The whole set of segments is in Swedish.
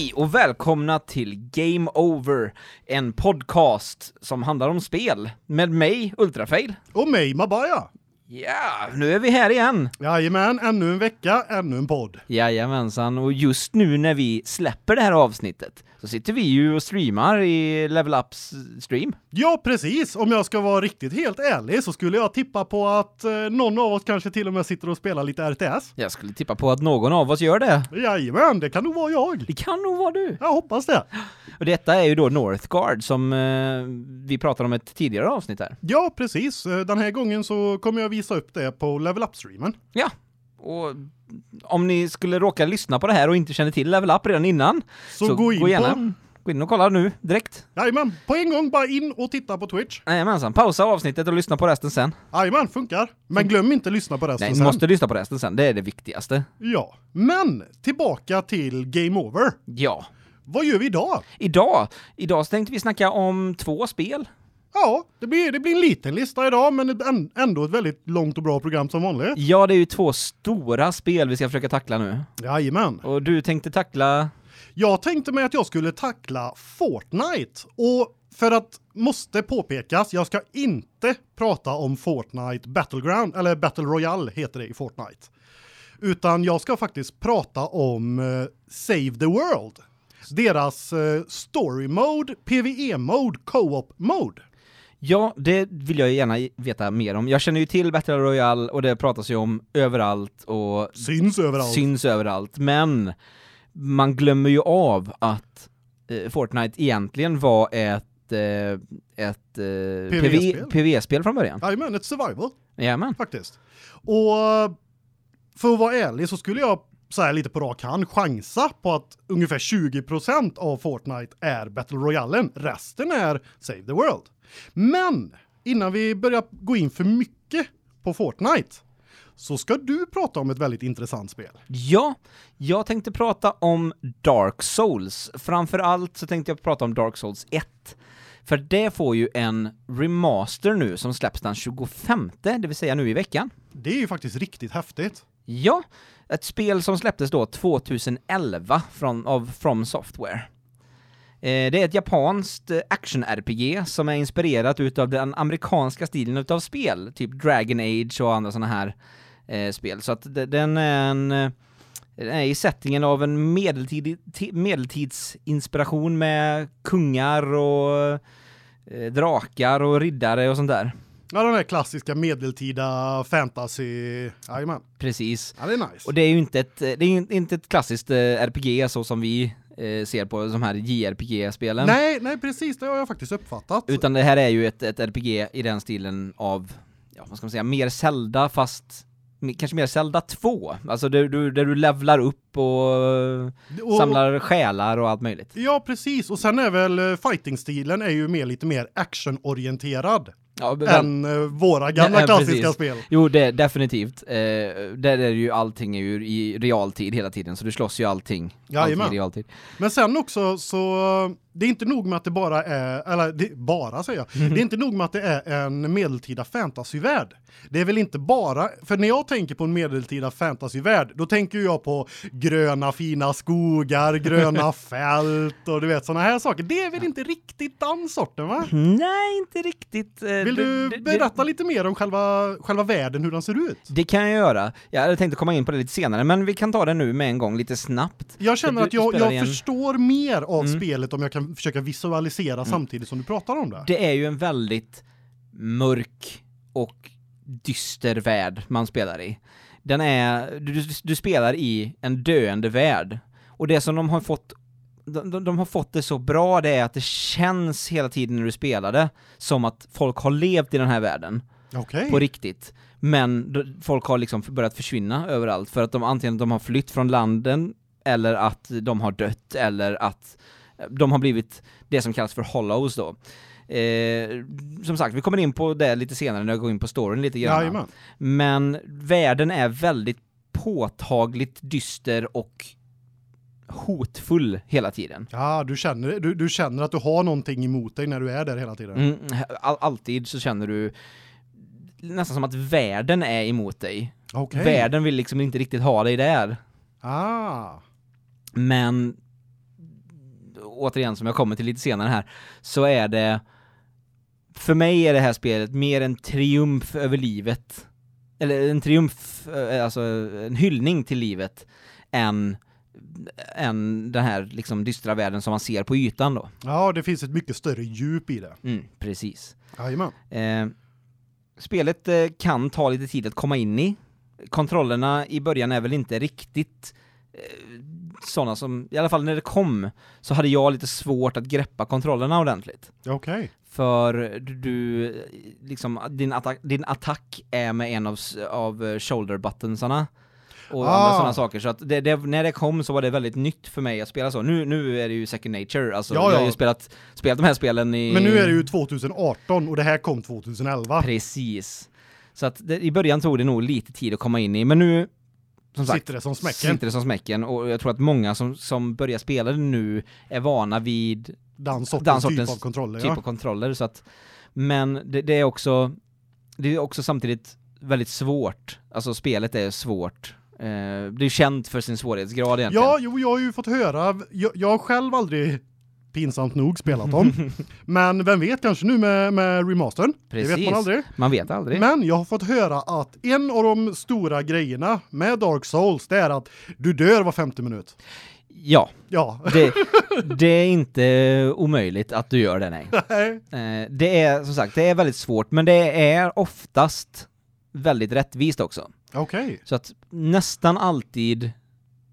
Hej och välkomna till Game Over, en podcast som handlar om spel med mig, Ultrafail. Och mig, Mabaya. Ja, nu är vi här igen. Jajamän, ännu en vecka, ännu en podd. Jajamensan, och just nu när vi släpper det här avsnittet så sitter vi ju och streamar i Level Ups stream. Ja, precis. Om jag ska vara riktigt helt ärlig så skulle jag tippa på att eh, någon av oss kanske till och med sitter och spelar lite RTS. Jag skulle tippa på att någon av oss gör det. Jajamän, det kan nog vara jag. Det kan nog vara du. Jag hoppas det. Och detta är ju då Northgard som eh, vi pratade om ett tidigare avsnitt här. Ja, precis. Eh, Den här gången så kommer jag visa upp det på Level Up-streamen. Ja, och om ni skulle råka lyssna på det här och inte känner till Level Up redan innan Så, gå in gärna, på... gå in och kolla nu direkt. Jajamän, på en gång bara in och titta på Twitch. Jajamensan, pausa avsnittet och lyssna på resten sen. Jajamän, funkar. Men glöm inte lyssna på resten Nej, sen. måste lyssna på resten sen, det är det viktigaste. Ja, men tillbaka till Game Over. Ja. Vad gör vi idag? Idag, idag så tänkte vi snacka om två spel. Ja, det blir, det blir en liten lista idag, men ändå ett väldigt långt och bra program som vanligt. Ja, det är ju två stora spel vi ska försöka tackla nu. Jajamän. Och du tänkte tackla... Jag tänkte mig att jag skulle tackla Fortnite. Och för att måste påpekas, jag ska inte prata om Fortnite Battleground, eller Battle Royale heter det i Fortnite. Utan jag ska faktiskt prata om eh, Save the World. Deras eh, story mode, PvE mode, co-op mode. Ja, det vill jag gärna veta mer om. Jag känner ju till Battle Royale och det pratas ju om överallt och Syns överallt. syns överallt, men man glömmer ju av att eh, Fortnite egentligen var ett, eh, ett eh, PvE-spel. PvE-spel från början. Jajamän, ett survival. Jajamän. faktiskt. Och för att vara ärlig så skulle jag så här lite på rak hand chansa på att ungefär 20% av Fortnite är Battle Royalen. Resten är Save the World. Men innan vi börjar gå in för mycket på Fortnite så ska du prata om ett väldigt intressant spel. Ja, jag tänkte prata om Dark Souls. Framförallt så tänkte jag prata om Dark Souls 1. För det får ju en remaster nu som släpps den 25, det vill säga nu i veckan. Det är ju faktiskt riktigt häftigt. Ja, ett spel som släpptes då 2011 från, av From Software. Eh, det är ett japanskt eh, action-RPG som är inspirerat utav den amerikanska stilen utav spel, typ Dragon Age och andra sådana här eh, spel. Så att de- den är en den är i settingen av en medeltid, ti- medeltidsinspiration med kungar och eh, drakar och riddare och sånt där. Ja, den här klassiska medeltida fantasy. Jajamän. Precis. Ja, det är nice. Och det är ju inte ett, det är inte ett klassiskt eh, RPG så som vi ser på de här JRPG-spelen. Nej, nej precis, det har jag faktiskt uppfattat. Utan det här är ju ett, ett RPG i den stilen av, ja vad ska man säga, mer Zelda fast kanske mer Zelda 2. Alltså där du, där du levlar upp och, Och- samlar själar och allt möjligt. Ja, precis. Och sen är väl eh, fighting-stilen är ju mer lite mer actionorienterad Ja, väl- än eh, våra gamla Ja, klassiska precis. spel. Jo, det definitivt. Eh, där är ju allting är ju i realtid hela tiden, så du slåss ju allting, allting i realtid. Men sen också så det är inte nog med att det bara är eller det, bara säger jag. Mhm. Det är inte nog med att det är en medeltida fantasyvärld. Det är väl inte bara för när jag tänker på en medeltida fantasyvärld, då tänker jag på gröna fina skogar, gröna fält och du vet såna här saker. Det är väl inte riktigt den sorten va? Nej, inte riktigt. Eh, Vill du det- det- berätta lite mer om själva själva världen hur den ser ut? Det kan jag göra. Jag hade tänkt komma in på det lite senare, men vi kan ta det nu med en gång lite snabbt. Jag känner att jag, jag förstår mer av Mm. spelet om jag kan försöka visualisera samtidigt som du pratar om det. Det är ju en väldigt mörk och dyster värld man spelar i. Den är, du, du, spelar i en döende värld. Och det som de har fått de, de, de har fått det så bra det är att det känns hela tiden när du spelar det som att folk har levt i den här världen Okej. på riktigt. Men folk har liksom börjat försvinna överallt för att de antingen de har flytt från landen eller att de har dött eller att de har blivit det som kallas för hollows då. Eh, som sagt, vi kommer in på det lite senare när jag går in på storyn lite grann. Jajamän. Men världen är väldigt påtagligt dyster och hotfull hela tiden. Ja, du känner, du, du känner att du har någonting emot dig när du är där hela tiden. Mm, all, alltid så känner du nästan som att världen är emot dig. Okej. Världen vill liksom inte riktigt ha dig där. Ah. Men återigen som jag kommer till lite senare här, så är det för mig är det här spelet mer en triumf över livet. Eller en triumf, eh, alltså en hyllning till livet, än, än den här liksom dystra världen som man ser på ytan då. Ja, det finns ett mycket större djup i det. Mm, precis. Jajamän. Eh, spelet eh, kan ta lite tid att komma in i. Kontrollerna i början är väl inte riktigt eh, sådana som, i alla fall när det kom, så hade jag lite svårt att greppa kontrollerna ordentligt. Okej. För du, liksom, din attack, din attack är med en av, av eh, shoulder buttonsarna och Ah. andra sådana saker. Så att det, det, när det kom så var det väldigt nytt för mig att spela så. Nu, nu är det ju second nature, alltså Ja, jag har ju spelat, spelat de här spelen i... Men nu är det ju 2018 och det här kom 2011. Precis. Så att det, i början tog det nog lite tid att komma in i, men nu som sagt, Sitter det som smäcken. sitter det som smäcken och jag tror att många som, som börjar spela det nu är vana vid Den sortens, typ av kontroller. typ ja. av kontroller så att men det, det är också det är också samtidigt väldigt svårt. Alltså spelet är svårt. Eh, det är känt för sin svårighetsgrad egentligen. Ja, jo, jag har ju fått höra, jag, jag har själv aldrig pinsamt nog spelat dem. men vem vet, kanske nu med, med remastern. Det vet Precis. man aldrig. Man vet aldrig. Men jag har fått höra att en av de stora grejerna med Dark Souls, det är att du dör var femte minut. Ja, Ja. det, det är inte omöjligt att du gör det nej. Nej. Eh, det är som sagt, det är väldigt svårt, men det är oftast väldigt rättvist också. Okej. Så att nästan alltid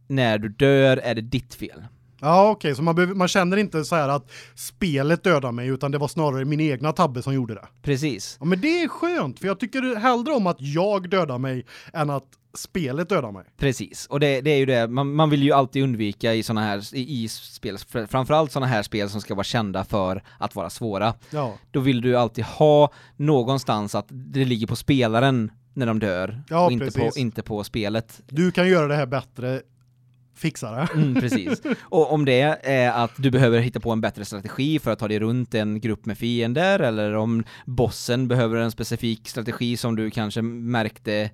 när du dör är det ditt fel. Ja, okej, så man, behöver, man känner inte så här att spelet dödar mig, utan det var snarare min egna tabbe som gjorde det. Precis. Ja, men det är skönt, för jag tycker hellre om att jag dödar mig än att spelet dödar mig. Precis, och det, det är ju det, man, man vill ju alltid undvika i såna här, i, i spel, fr- framförallt såna här spel som ska vara kända för att vara svåra. Ja. Då vill du alltid ha någonstans att det ligger på spelaren när de dör, Ja, och inte på, precis. inte på spelet. Du kan göra det här bättre, fixa det. Mm, precis. Och om det är att du behöver hitta på en bättre strategi för att ta dig runt en grupp med fiender, eller om bossen behöver en specifik strategi som du kanske märkte,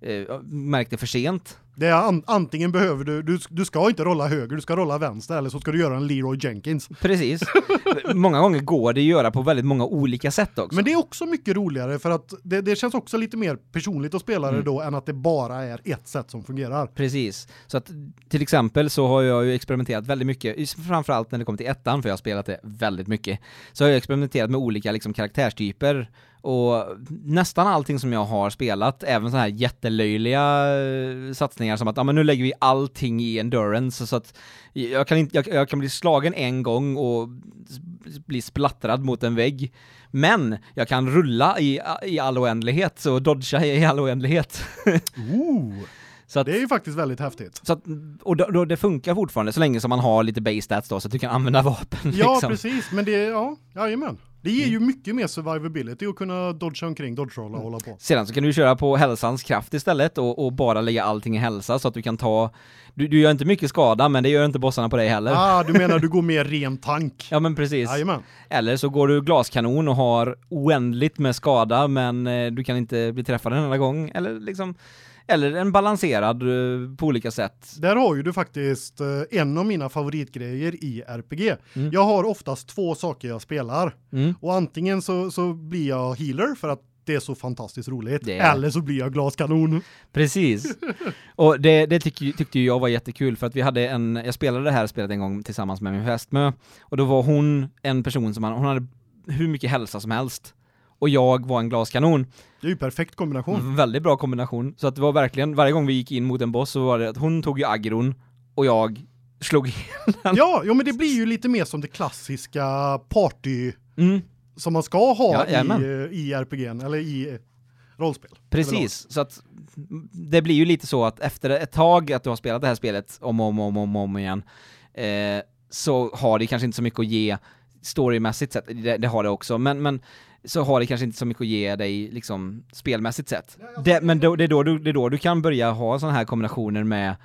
eh, märkte för sent, Det är an, antingen behöver du, du, du ska inte rolla höger, du ska rolla vänster, eller så ska du göra en Leroy Jenkins. Precis. många gånger går det att göra på väldigt många olika sätt också. Men det är också mycket roligare för att det, det känns också lite mer personligt att spela det Mm. då än att det bara är ett sätt som fungerar. Precis. Så att till exempel så har jag ju experimenterat väldigt mycket, framförallt när det kommer till ettan, för jag har spelat det väldigt mycket, så har jag experimenterat med olika liksom karaktärstyper och nästan allting som jag har spelat, även så här jättelöjliga eh, satsningar som att ja men nu lägger vi allting i endurance så att jag kan inte jag, jag kan bli slagen en gång och bli splattrad mot en vägg. Men jag kan rulla i, i all oändlighet och dodga i all oändlighet. Ooh, att, det är ju faktiskt väldigt häftigt. så att, och då, då det funkar fortfarande så länge som man har lite base stats då så att du kan använda vapen Ja, liksom. precis, men det ja, jajamän. Det ger ju mycket mer survivability att kunna dodga omkring, dodge-rolla och hålla på. Sedan så kan du köra på hälsans kraft istället och, och bara lägga allting i hälsa så att du kan ta du, du gör inte mycket skada men det gör inte bossarna på dig heller. Ah, du menar du går mer ren tank? Ja men precis. Jajamän. Eller så går du glaskanon och har oändligt med skada men eh, du kan inte bli träffad en enda gång eller liksom eller en balanserad eh, på olika sätt. Där har ju du faktiskt eh, en av mina favoritgrejer i RPG. Mm. Jag har oftast två saker jag spelar. Mm. Och antingen så, så blir jag healer för att det är så fantastiskt roligt. Det Eller så blir jag glaskanon. Precis. Och det, det tyck, tyckte ju jag var jättekul för att vi hade en, jag spelade det här spelet en gång tillsammans med min fästmö och då var hon en person som, hon hade hur mycket hälsa som helst och jag var en glaskanon. Det är ju perfekt kombination. En väldigt bra kombination. Så att det var verkligen, varje gång vi gick in mot en boss så var det att hon tog ju aggron och jag slog ihjäl Ja, jo, men det blir ju lite mer som det klassiska party mm, som man ska ha Ja, i, eh, i RPG'n eller i eh, rollspel. Precis, så att det blir ju lite så att efter ett tag att du har spelat det här spelet om och om, om, om, om igen eh, så har det kanske inte så mycket att ge storymässigt sett, det, det har det också, men, men så har det kanske inte så mycket att ge dig liksom spelmässigt sett. Det, men då, det, är då du, det är då du kan börja ha sådana här kombinationer med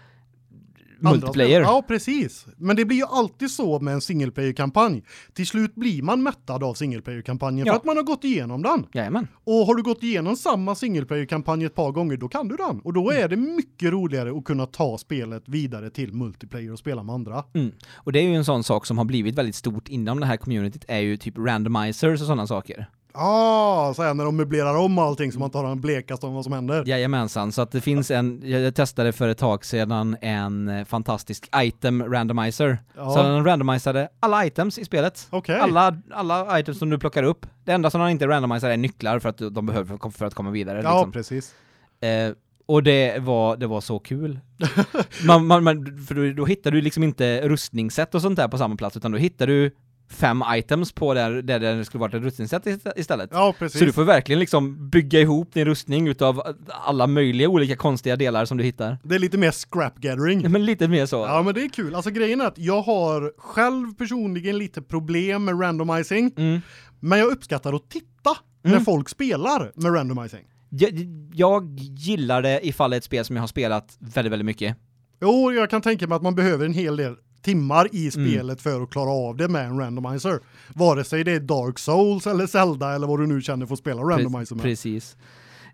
multiplayer. Ja, precis. Men det blir ju alltid så med en single player-kampanj. Till slut blir man mättad av single player-kampanjen Ja. för att man har gått igenom den. Jajamän. Och har du gått igenom samma single player-kampanj ett par gånger, då kan du den. Och då är det mycket roligare att kunna ta spelet vidare till multiplayer och spela med andra. Mm. Och det är ju en sån sak som har blivit väldigt stort inom det här communityt, är ju typ randomizers och sådana saker. Ah, så här när de möblerar om allting så man inte har en blekaste om vad som händer. Jajamensan, så att det finns en, jag testade för ett tag sedan en eh, fantastisk item randomizer. Ja. Så den randomisade alla items i spelet. Okej. Alla, alla items som du plockar upp. Det enda som han inte randomiserar är nycklar för att de behöver för- att komma vidare. Ja, liksom. precis. Eh, och det var, det var så kul. man, man, man, för då, då hittar du liksom inte rustningsset och sånt där på samma plats, utan då hittar du fem items på där, där det skulle varit ett rustningsset ist- istället. Ja, precis. Så du får verkligen liksom bygga ihop din rustning utav alla möjliga olika konstiga delar som du hittar. Det är lite mer scrap gathering. Men lite mer så. Ja, men det är kul. Alltså grejen är att jag har själv personligen lite problem med randomizing, Mm. men jag uppskattar att titta när Mm. folk spelar med randomizing. Jag, jag gillar det ifall det är ett spel som jag har spelat väldigt, väldigt mycket. Jo, jag kan tänka mig att man behöver en hel del timmar i Mm. spelet för att klara av det med en randomizer. Vare sig det är Dark Souls eller Zelda eller vad du nu känner för att spela randomizer med. Precis.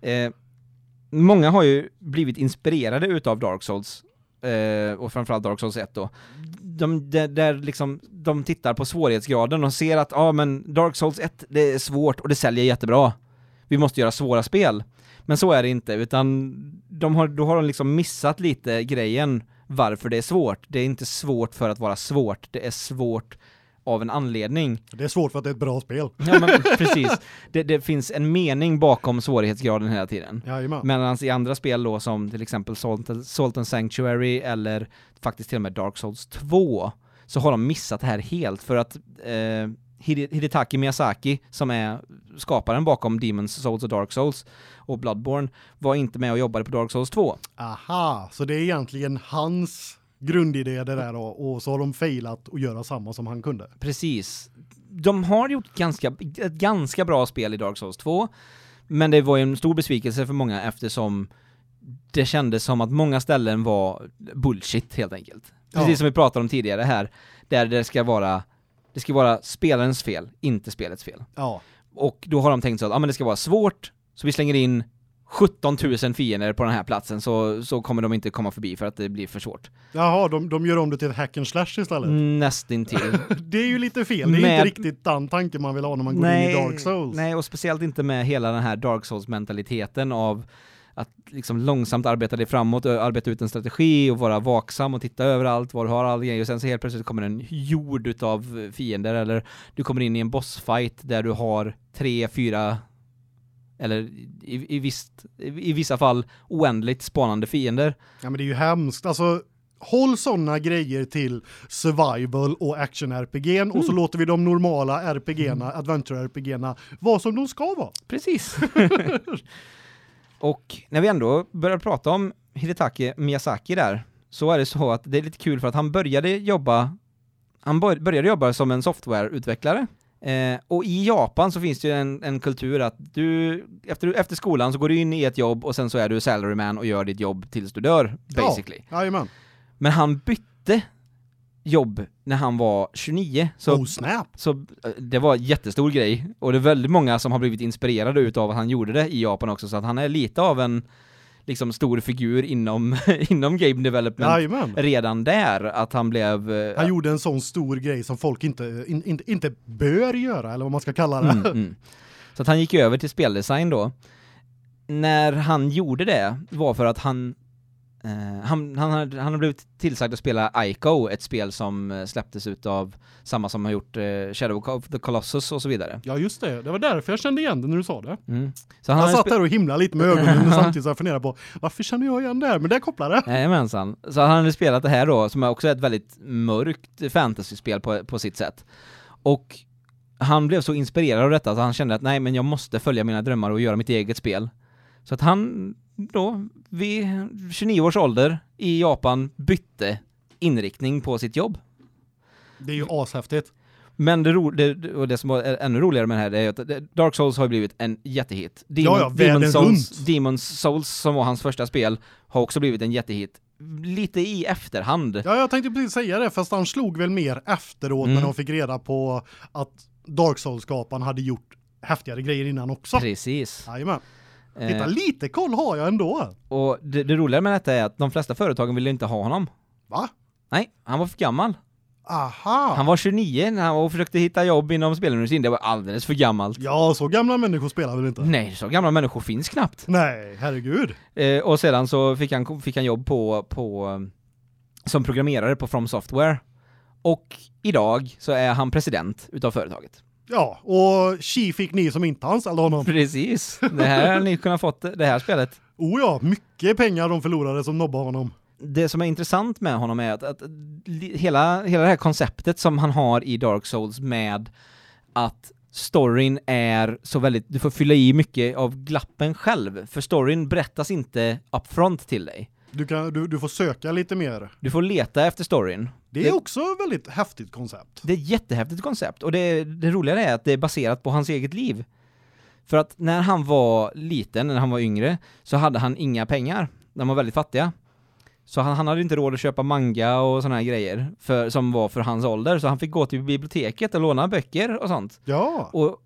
Eh, många har ju blivit inspirerade utav Dark Souls, eh, och framförallt Dark Souls 1 då. De, där, där liksom, de tittar på svårighetsgraden och ser att, ja men Dark Souls 1, det är svårt och det säljer jättebra. Vi måste göra svåra spel. Men så är det inte, utan de har, då har de liksom missat lite grejen varför det är svårt. Det är inte svårt för att vara svårt, det är svårt av en anledning. Det är svårt för att det är ett bra spel. Ja men precis. Det, det finns en mening bakom svårighetsgraden hela tiden. Jajamän. Medan i andra spel då som till exempel Salt, Salt and Sanctuary eller faktiskt till och med Dark Souls 2 så har de missat det här helt för att eh, Hide- Hidetaki Miyazaki som är skaparen bakom Demon's Souls och Dark Souls och Bloodborne var inte med och jobbade på Dark Souls 2. Aha, så det är egentligen hans grundidé det där då, och så har de failat att göra samma som han kunde. Precis. De har gjort ganska, ett ganska bra spel i Dark Souls 2, men det var ju en stor besvikelse för många eftersom det kändes som att många ställen var bullshit helt enkelt. Precis Ja. som vi pratade om tidigare här, där det ska vara det ska vara spelarens fel, inte spelets fel. Ja. Och då har de tänkt så att, ja men det ska vara svårt, så vi slänger in 17 000 fiender på den här platsen så, så kommer de inte komma förbi för att det blir för svårt. Jaha, de, de gör om det till ett hack and slash istället. Nästintill. Det är ju lite fel. Det är Med- inte riktigt den tanken man vill ha när man går in i Dark Souls. Nej, och speciellt inte med hela den här Dark Souls-mentaliteten av att liksom långsamt arbeta dig framåt, arbeta ut en strategi och vara vaksam och titta överallt var du har all grejer och sen så helt plötsligt kommer en jord utav fiender eller du kommer in i en bossfight där du har tre, fyra eller i, i, visst, i, vissa fall oändligt spanande fiender. Ja men det är ju hemskt. Alltså håll såna grejer till survival och action RPG'n och Mm. så låter vi de normala RPG'na, adventure RPG'na vara som de ska vara. Precis. och när vi ändå börjar prata om Hidetaki Miyazaki där, så är det så att det är lite kul för att han började jobba, han bör, började jobba som en softwareutvecklare. Eh, och i Japan så finns det ju en, en kultur att du, efter, efter skolan så går du in i ett jobb och sen så är du salaryman och gör ditt jobb tills du dör, basically. Ja, jajamän. Men han bytte jobb när han var 29, så oh snap. så eh, det var en jättestor grej och det är väldigt många som har blivit inspirerade utav att han gjorde det i Japan också så att han är lite av en liksom stor figur inom inom game development Jajamän. redan där att han blev eh, Han gjorde en sån stor grej som folk inte, in, inte, inte bör göra, eller vad man ska kalla det. mm, mm. Så att han gick över till speldesign då. När han gjorde det var för att han eh, han, han, hade, han har blivit tillsagd att spela Ico, ett spel som eh, släpptes ut av samma som har gjort eh, Shadow of the Colossus och så vidare. Ja, just det. Det var därför jag kände igen det när du sa det. Mm. Så han hade satt där och himlade lite med ögonen samtidigt som jag funderade på varför känner jag igen det här? Men det kopplar det. Jajamensan. Så han hade spelat det här då, som är också ett väldigt mörkt fantasyspel på, på sitt sätt. Och han blev så inspirerad av detta så han kände att nej men jag måste följa mina drömmar och göra mitt eget spel. Så att han då vid 29 års ålder i Japan bytte inriktning på sitt jobb. Det är ju ashäftigt. Men det, ro, det, och det som var ännu roligare med det här är att Dark Souls har blivit en jättehit. Demon, Ja, ja, Demon Souls, runt. Demon's Souls som var hans första spel har också blivit en jättehit. lite i efterhand. Ja, jag tänkte precis säga det, fast han slog väl mer efteråt Mm. när de fick reda på att Dark Souls-skaparen hade gjort häftigare grejer innan också. Precis. Jajamän. Titta, Eh, lite koll har jag ändå. och det, det roliga med detta är att de flesta företagen ville inte ha honom. Va? Nej, han var för gammal. Aha. Han var 29 när han var och försökte hitta jobb inom spelindustrin. Det var alldeles för gammalt. Ja, så gamla människor spelar väl inte? Nej, så gamla människor finns knappt. Nej, herregud. Eh, och sedan så fick han, fick han jobb på, på, som programmerare på From Software. Och idag så är han president utav företaget. Ja, och Chi fick ni som inte anställde honom. Precis. Det här har ni kunnat fått, det här spelet. Oh ja, mycket pengar de förlorade som nobbade honom. Det som är intressant med honom är att, att hela, hela det här konceptet som han har i Dark Souls med att storyn är så väldigt, du får fylla i mycket av glappen själv, för storyn berättas inte upfront till dig. Du, kan, du, du får söka lite mer. Du får leta efter storyn. Det är Det- också ett väldigt häftigt koncept. Det är ett jättehäftigt koncept och det, det roliga är att det är baserat på hans eget liv. För att när han var liten, när han var yngre, så hade han inga pengar. De var väldigt fattiga. Så han, han hade inte råd att köpa manga och såna här grejer för, som var för hans ålder, så han fick gå till biblioteket och låna böcker och sånt. Ja. Och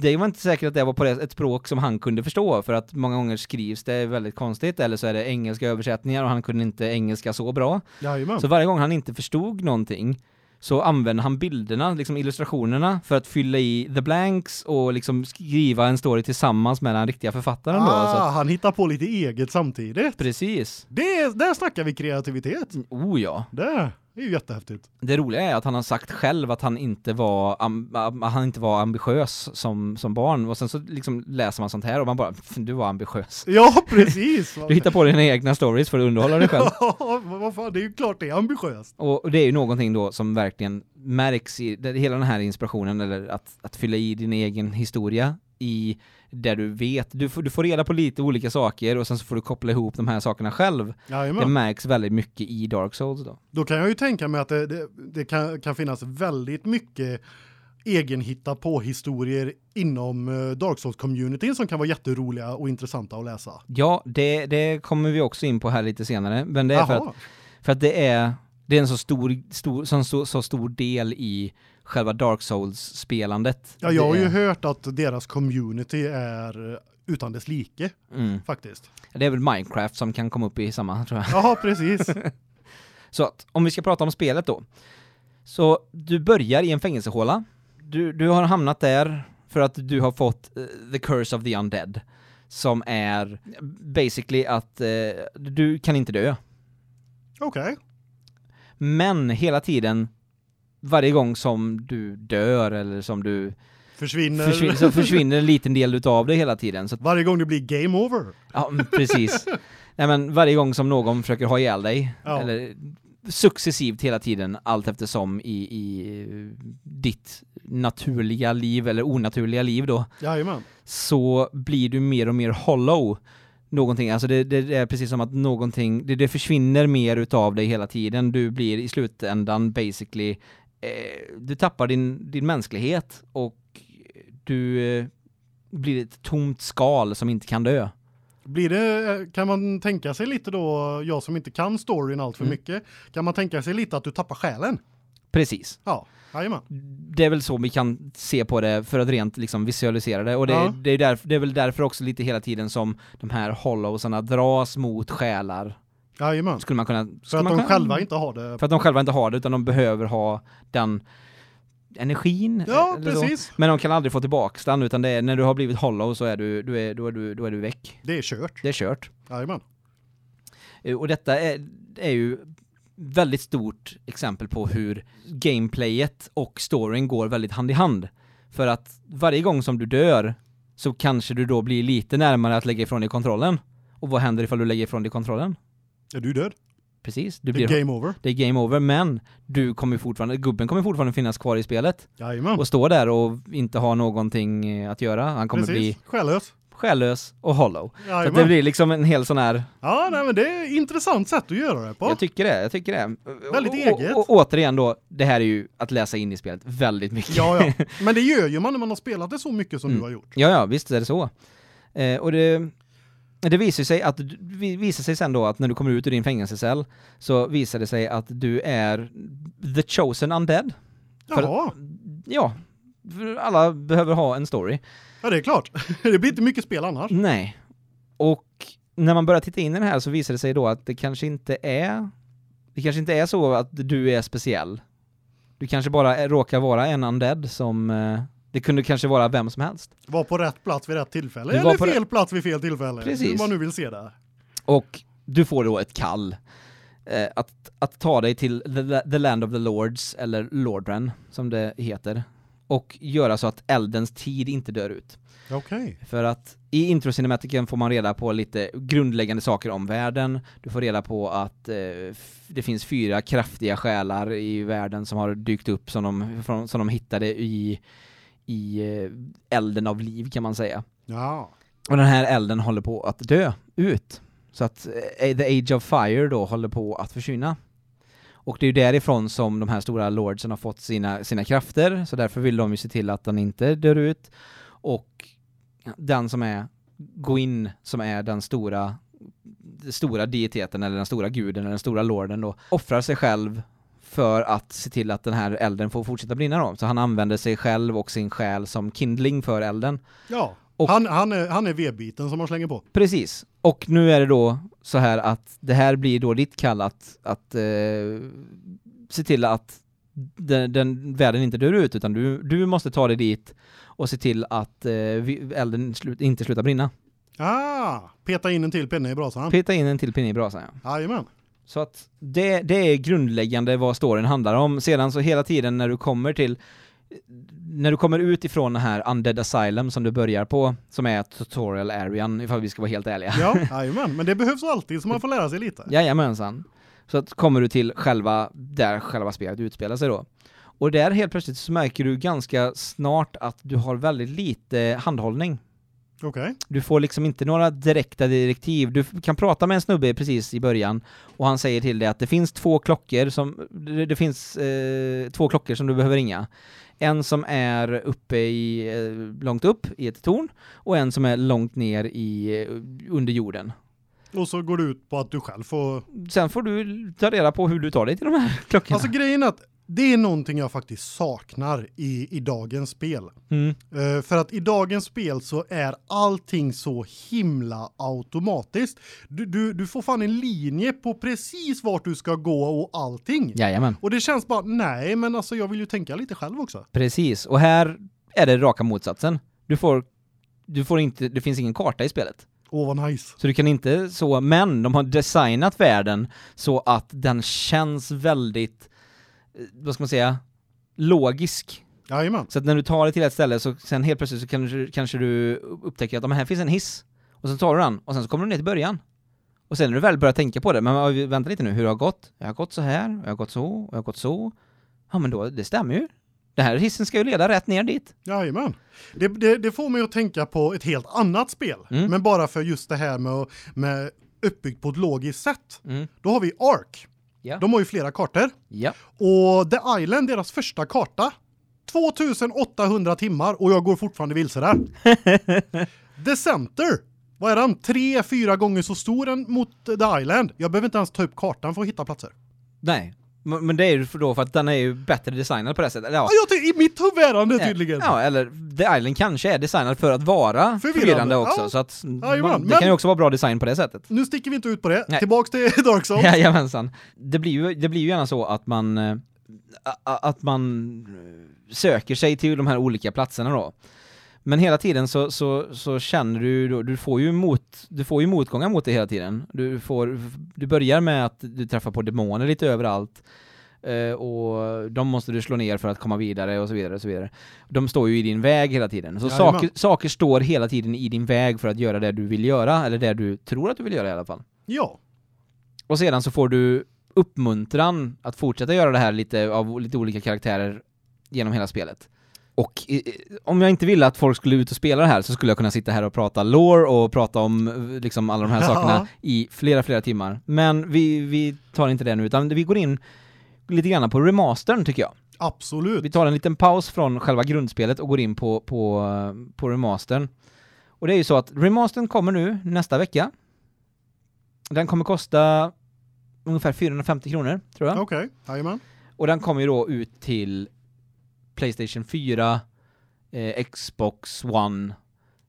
det var inte säkert att det var på ett språk som han kunde förstå, för att många gånger skrivs det väldigt konstigt, eller så är det engelska översättningar och han kunde inte engelska så bra. Jajamän. Så varje gång han inte förstod någonting så använde han bilderna, liksom illustrationerna, för att fylla i the blanks och liksom skriva en story tillsammans med den riktiga författaren då. Så ah, att, han hittar på lite eget samtidigt. precis. Det, där snackar vi kreativitet. Oh ja. Det är ju jättehäftigt. Det roliga är att han har sagt själv att han inte var, han inte var ambitiös som, som barn och sen så liksom läser man sånt här och man bara, du var ambitiös. Ja, precis. Du hittar på dina egna stories för att underhålla dig själv. Ja, vad fan, det är ju klart det är ambitiöst. Och det är ju någonting då som verkligen märks i det, hela den här inspirationen, eller att, att fylla i din egen historia i där du vet, du får, du får reda på lite olika saker och sen så får du koppla ihop de här sakerna själv. Det Jajamän. märks väldigt mycket i Dark Souls då. Då kan jag ju tänka mig att det, det, det kan, kan finnas väldigt mycket egenhitta på historier inom eh, Dark Souls-communityn som kan vara jätteroliga och intressanta att läsa. Ja, det, det kommer vi också in på här lite senare, men det är för att, för att det är, det är en så stor, stor, så, så, så stor del i själva Dark Souls-spelandet. Ja, jag har ju hört att deras community är utan dess like, Mm. faktiskt. Det är väl Minecraft som kan komma upp i samma, tror jag. Ja, precis. Så att, om vi ska prata om spelet då. Så du börjar i en fängelsehåla. Du, du har hamnat där för att du har fått eh, the curse of the undead. Som är basically att eh, du kan inte dö. Okej. Men hela tiden, varje gång som du dör eller som du Försvinner. försvinner, så försvinner en liten del utav det hela tiden. Så Varje gång det blir game over. ja, mm, precis. Nej men varje gång som någon försöker ha ihjäl dig, Ja. eller successivt hela tiden, allt eftersom i, i ditt naturliga liv, eller onaturliga liv då, Jajamän. så blir du mer och mer hollow. Någonting, alltså det, det är precis som att någonting, det, det försvinner mer utav dig hela tiden. Du blir i slutändan basically, eh, du tappar din, din mänsklighet och du eh, blir ett tomt skal som inte kan dö. Blir det, kan man tänka sig lite då, jag som inte kan storyn allt för Mm. mycket, kan man tänka sig lite att du tappar själen? Precis. Ja, jajamän. Det är väl så vi kan se på det för att rent liksom visualisera det och det, Ja. det, är, därför, det är väl därför också lite hela tiden som de här hollowsarna dras mot själar. Jajamän. Skulle man kunna... För skulle att man de kunna- själva inte har det. För att de själva inte har det, utan de behöver ha den energin. Ja, så. precis. Men de kan aldrig få tillbaks den, utan det är, när du har blivit hollow så är du, du är, då, är du, då är du väck. Det är kört. Det är kört. Jajamän. Eh, Och detta är, är ju väldigt stort exempel på hur gameplayet och storyn går väldigt hand i hand. För att varje gång som du dör så kanske du då blir lite närmare att lägga ifrån dig kontrollen. Och vad händer ifall du lägger ifrån dig kontrollen? Är du död? Precis, Det är game over. det är game over, men du kommer fortfarande, gubben kommer fortfarande finnas kvar i spelet. Jajamän. och stå där och inte ha någonting eh, att göra. Han kommer Precis. bli Själlös. själlös och hollow. Så att det Jajamän. blir liksom en hel sån här, Ja, nej men det är ett intressant sätt att göra det på. jag tycker det, jag tycker det. Väldigt och, eget. Och, och, återigen då, det här är ju att läsa in i spelet väldigt mycket. Ja, ja. Men det gör ju man när man har spelat det så mycket som Mm. du har gjort. ja, ja, visst är det så. Eh, och det, Det visar sig att visar sig sen då att när du kommer ut ur din fängelsecell så visar det sig att du är the chosen undead. För- Jaha. Ja, för alla behöver ha en story. Ja, det är klart. det blir inte mycket spel annars. Nej. Och när man börjar titta in i det här så visar det sig då att det kanske inte är det kanske inte är så att du är speciell. Du kanske bara råkar vara en undead som eh, det kunde kanske vara vem som helst. Var på rätt plats vid rätt tillfälle. Du var Eller på fel plats vid fel tillfälle. Precis. Hur man nu vill se det. Och du får då ett kall eh, att, att ta dig till the, the Land of the Lords, eller Lordren som det heter, och göra så att eldens tid inte dör ut. Okej. För att i introcinematiken får man reda på lite grundläggande saker om världen. Du får reda på att eh, det finns fyra kraftiga själar i världen som har dykt upp som de, från, som de hittade i, i eh, elden av liv kan man säga. Ja. Och den här elden håller på att dö ut. Så att eh, The Age of Fire då håller på att försvinna. Och det är ju därifrån som de här stora lordsen har fått sina, sina krafter, så därför vill de ju se till att den inte dör ut. Och den som är Gwyn, som är den stora stora dieteten eller den stora guden eller den stora lorden då, offrar sig själv för att se till att den här elden får fortsätta brinna då. Så han använder sig själv och sin själ som kindling för elden. Ja. Och- han, han är, han är vedbiten som man slänger på. Precis. Och nu är det då så här att det här blir då ditt kall att, att eh, se till att den, den världen inte dör ut, utan du, du måste ta dig dit och se till att eh, elden slut, inte slutar brinna. Ah, peta in en till pinne i brasan. Peta in en till pinne i brasan, ja. Jajamän. Så att det, det är grundläggande vad storyn handlar om. Sedan så hela tiden när du kommer till när du kommer ut ifrån den här Undead Asylum som du börjar på, som är tutorial arean ifall vi ska vara helt ärliga. Ja, jajamän. Men det behövs alltid så man får lära sig lite. Jajamensan. Så att kommer du till själva, där själva spelet utspelar sig då. Och där helt plötsligt så märker du ganska snart att du har väldigt lite handhållning. Okej. Du får liksom inte några direkta direktiv. Du kan prata med en snubbe precis i början och han säger till dig att det finns två klockor som, det, det finns eh, två klockor som du behöver ringa. En som är uppe i, eh, långt upp i ett torn och en som är långt ner i, eh, under jorden. Och så går det ut på att du själv får... Sen får du ta reda på hur du tar dig till de här klockorna. Alltså grejen är att det är någonting jag faktiskt saknar i, i dagens spel. mm. Eh, för att i dagens spel så är allting så himla automatiskt. Du, du, du får fan en linje på precis vart du ska gå och allting. Jajamän, Och det känns bara, nej men alltså jag vill ju tänka lite själv också. precis. Och här är det raka motsatsen. Du får, du får inte, det finns ingen karta i spelet. Åh vad nice. Så du kan inte så, men de har designat världen så att den känns väldigt, vad ska man säga, logisk. Jajamän. Så att när du tar dig till ett ställe så sen helt plötsligt så kanske, kanske du upptäcker att "Ja, men här finns en hiss. Och sen tar du den, och sen så kommer du ner till början. Och sen när du väl börjar tänka på det, men vänta lite nu, hur har det gått? Jag har gått så här, jag har gått så, och jag har gått så. Ja men då, det stämmer ju. Den här hissen ska ju leda rätt ner dit. Jajamän. Det, det, det får mig att tänka på ett helt annat spel. Mm. Men bara för just det här med, med uppbyggt på ett logiskt sätt. Mm. Då har vi Ark. Ja. De har ju flera kartor. Ja. Och The Island, deras första karta, 2800 timmar och jag går fortfarande vilse där. The Center, vad är den? Tre, fyra gånger så stor än mot The Island. Jag behöver inte ens ta upp kartan för att hitta platser. Nej. Men det är ju då för att den är ju bättre designad på det sättet. Eller, ja. Ja, I mitt huvud är den det tydligen. Ja, eller The Island kanske är designad för att vara Förvirrande, förvirrande, också, ja. så att man, det men- kan ju också vara bra design på det sättet. Nu sticker vi inte ut på det. Nej. Tillbaks till Dark Souls. Jajamensan. Det blir ju, det blir ju gärna så att man, eh, att man eh, söker sig till de här olika platserna då. Men hela tiden så, så, så känner du, du får ju mot, du får ju motgångar mot det hela tiden. Du får, du börjar med att du träffar på demoner lite överallt. eh, Och de måste du slå ner för att komma vidare och så vidare och så vidare. De står ju i din väg hela tiden. Så saker, saker står hela tiden i din väg för att göra det du vill göra, eller det du tror att du vill göra i alla fall. Ja. Och sedan så får du uppmuntran att fortsätta göra det här lite av lite olika karaktärer genom hela spelet. Och om jag inte ville att folk skulle ut och spela det här så skulle jag kunna sitta här och prata lore och prata om liksom alla de här Ja. sakerna i flera, flera timmar. Men vi, vi tar inte det nu, utan vi går in lite grann på remastern tycker jag. Absolut. Vi tar en liten paus från själva grundspelet och går in på, på, på remastern. Och det är ju så att remastern kommer nu nästa vecka. Den kommer kosta ungefär 450 kronor, tror jag. Okej, jajamän. Och den kommer ju då ut till Playstation 4, eh, Xbox One.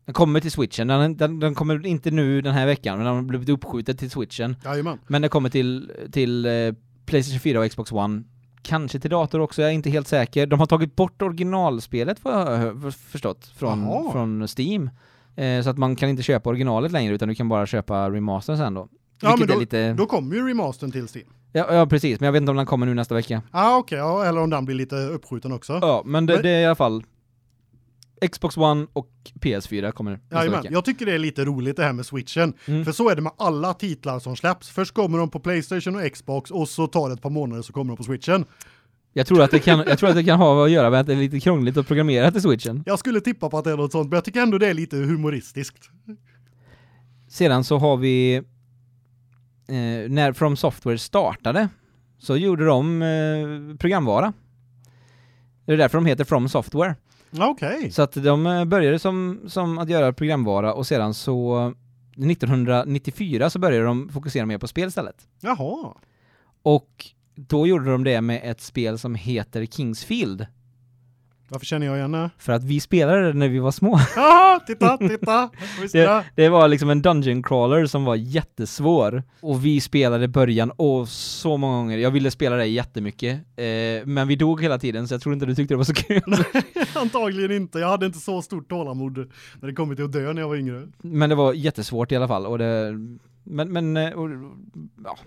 Den kommer till Switchen. Den, den, den kommer inte nu den här veckan, men den har blivit uppskjuten till Switchen. Jajamän. Men den kommer till, till eh, Playstation 4 och Xbox One. Kanske till dator också, jag är inte helt säker. De har tagit bort originalspelet vad jag har förstått från, från Steam. Eh, så att man kan inte köpa originalet längre utan du kan bara köpa remastern sen då. Ja, Vilket men då, lite... då kommer ju remastern till Steam. Ja, ja, precis, men jag vet inte om den kommer nu nästa vecka. Ah, okej, ja, eller om den blir lite uppskjuten också. Ja, men det, Men- det är i alla fall Xbox One och PS4 kommer nästa Jajamän. vecka. Jag tycker det är lite roligt det här med switchen. Mm. För så är det med alla titlar som släpps. Först kommer de på Playstation och Xbox och så tar det ett par månader så kommer de på switchen. Jag tror att det kan, jag tror att det kan ha att göra med att det är lite krångligt att programmera till switchen. Jag skulle tippa på att det är något sånt, men jag tycker ändå det är lite humoristiskt. Sedan så har vi eh, när From Software startade så gjorde de eh, programvara. Det är därför de heter From Software. Okej. Så att de eh, började som, som att göra programvara och sedan så 1994 så började de fokusera mer på spel istället. Jaha. Och då gjorde de det med ett spel som heter Kingsfield. Varför känner jag igen det? För att vi spelade det när vi var små. Jaha, titta, titta! Det, det? var liksom en dungeon crawler som var jättesvår. Och vi spelade början, och så många gånger. Jag ville spela det jättemycket. Eh, men vi dog hela tiden, så jag tror inte du tyckte det var så kul. Antagligen inte. Jag hade inte så stort tålamod när det kom till att dö när jag var yngre. men det var jättesvårt i alla fall. Och det, men, men, eh, och, ja.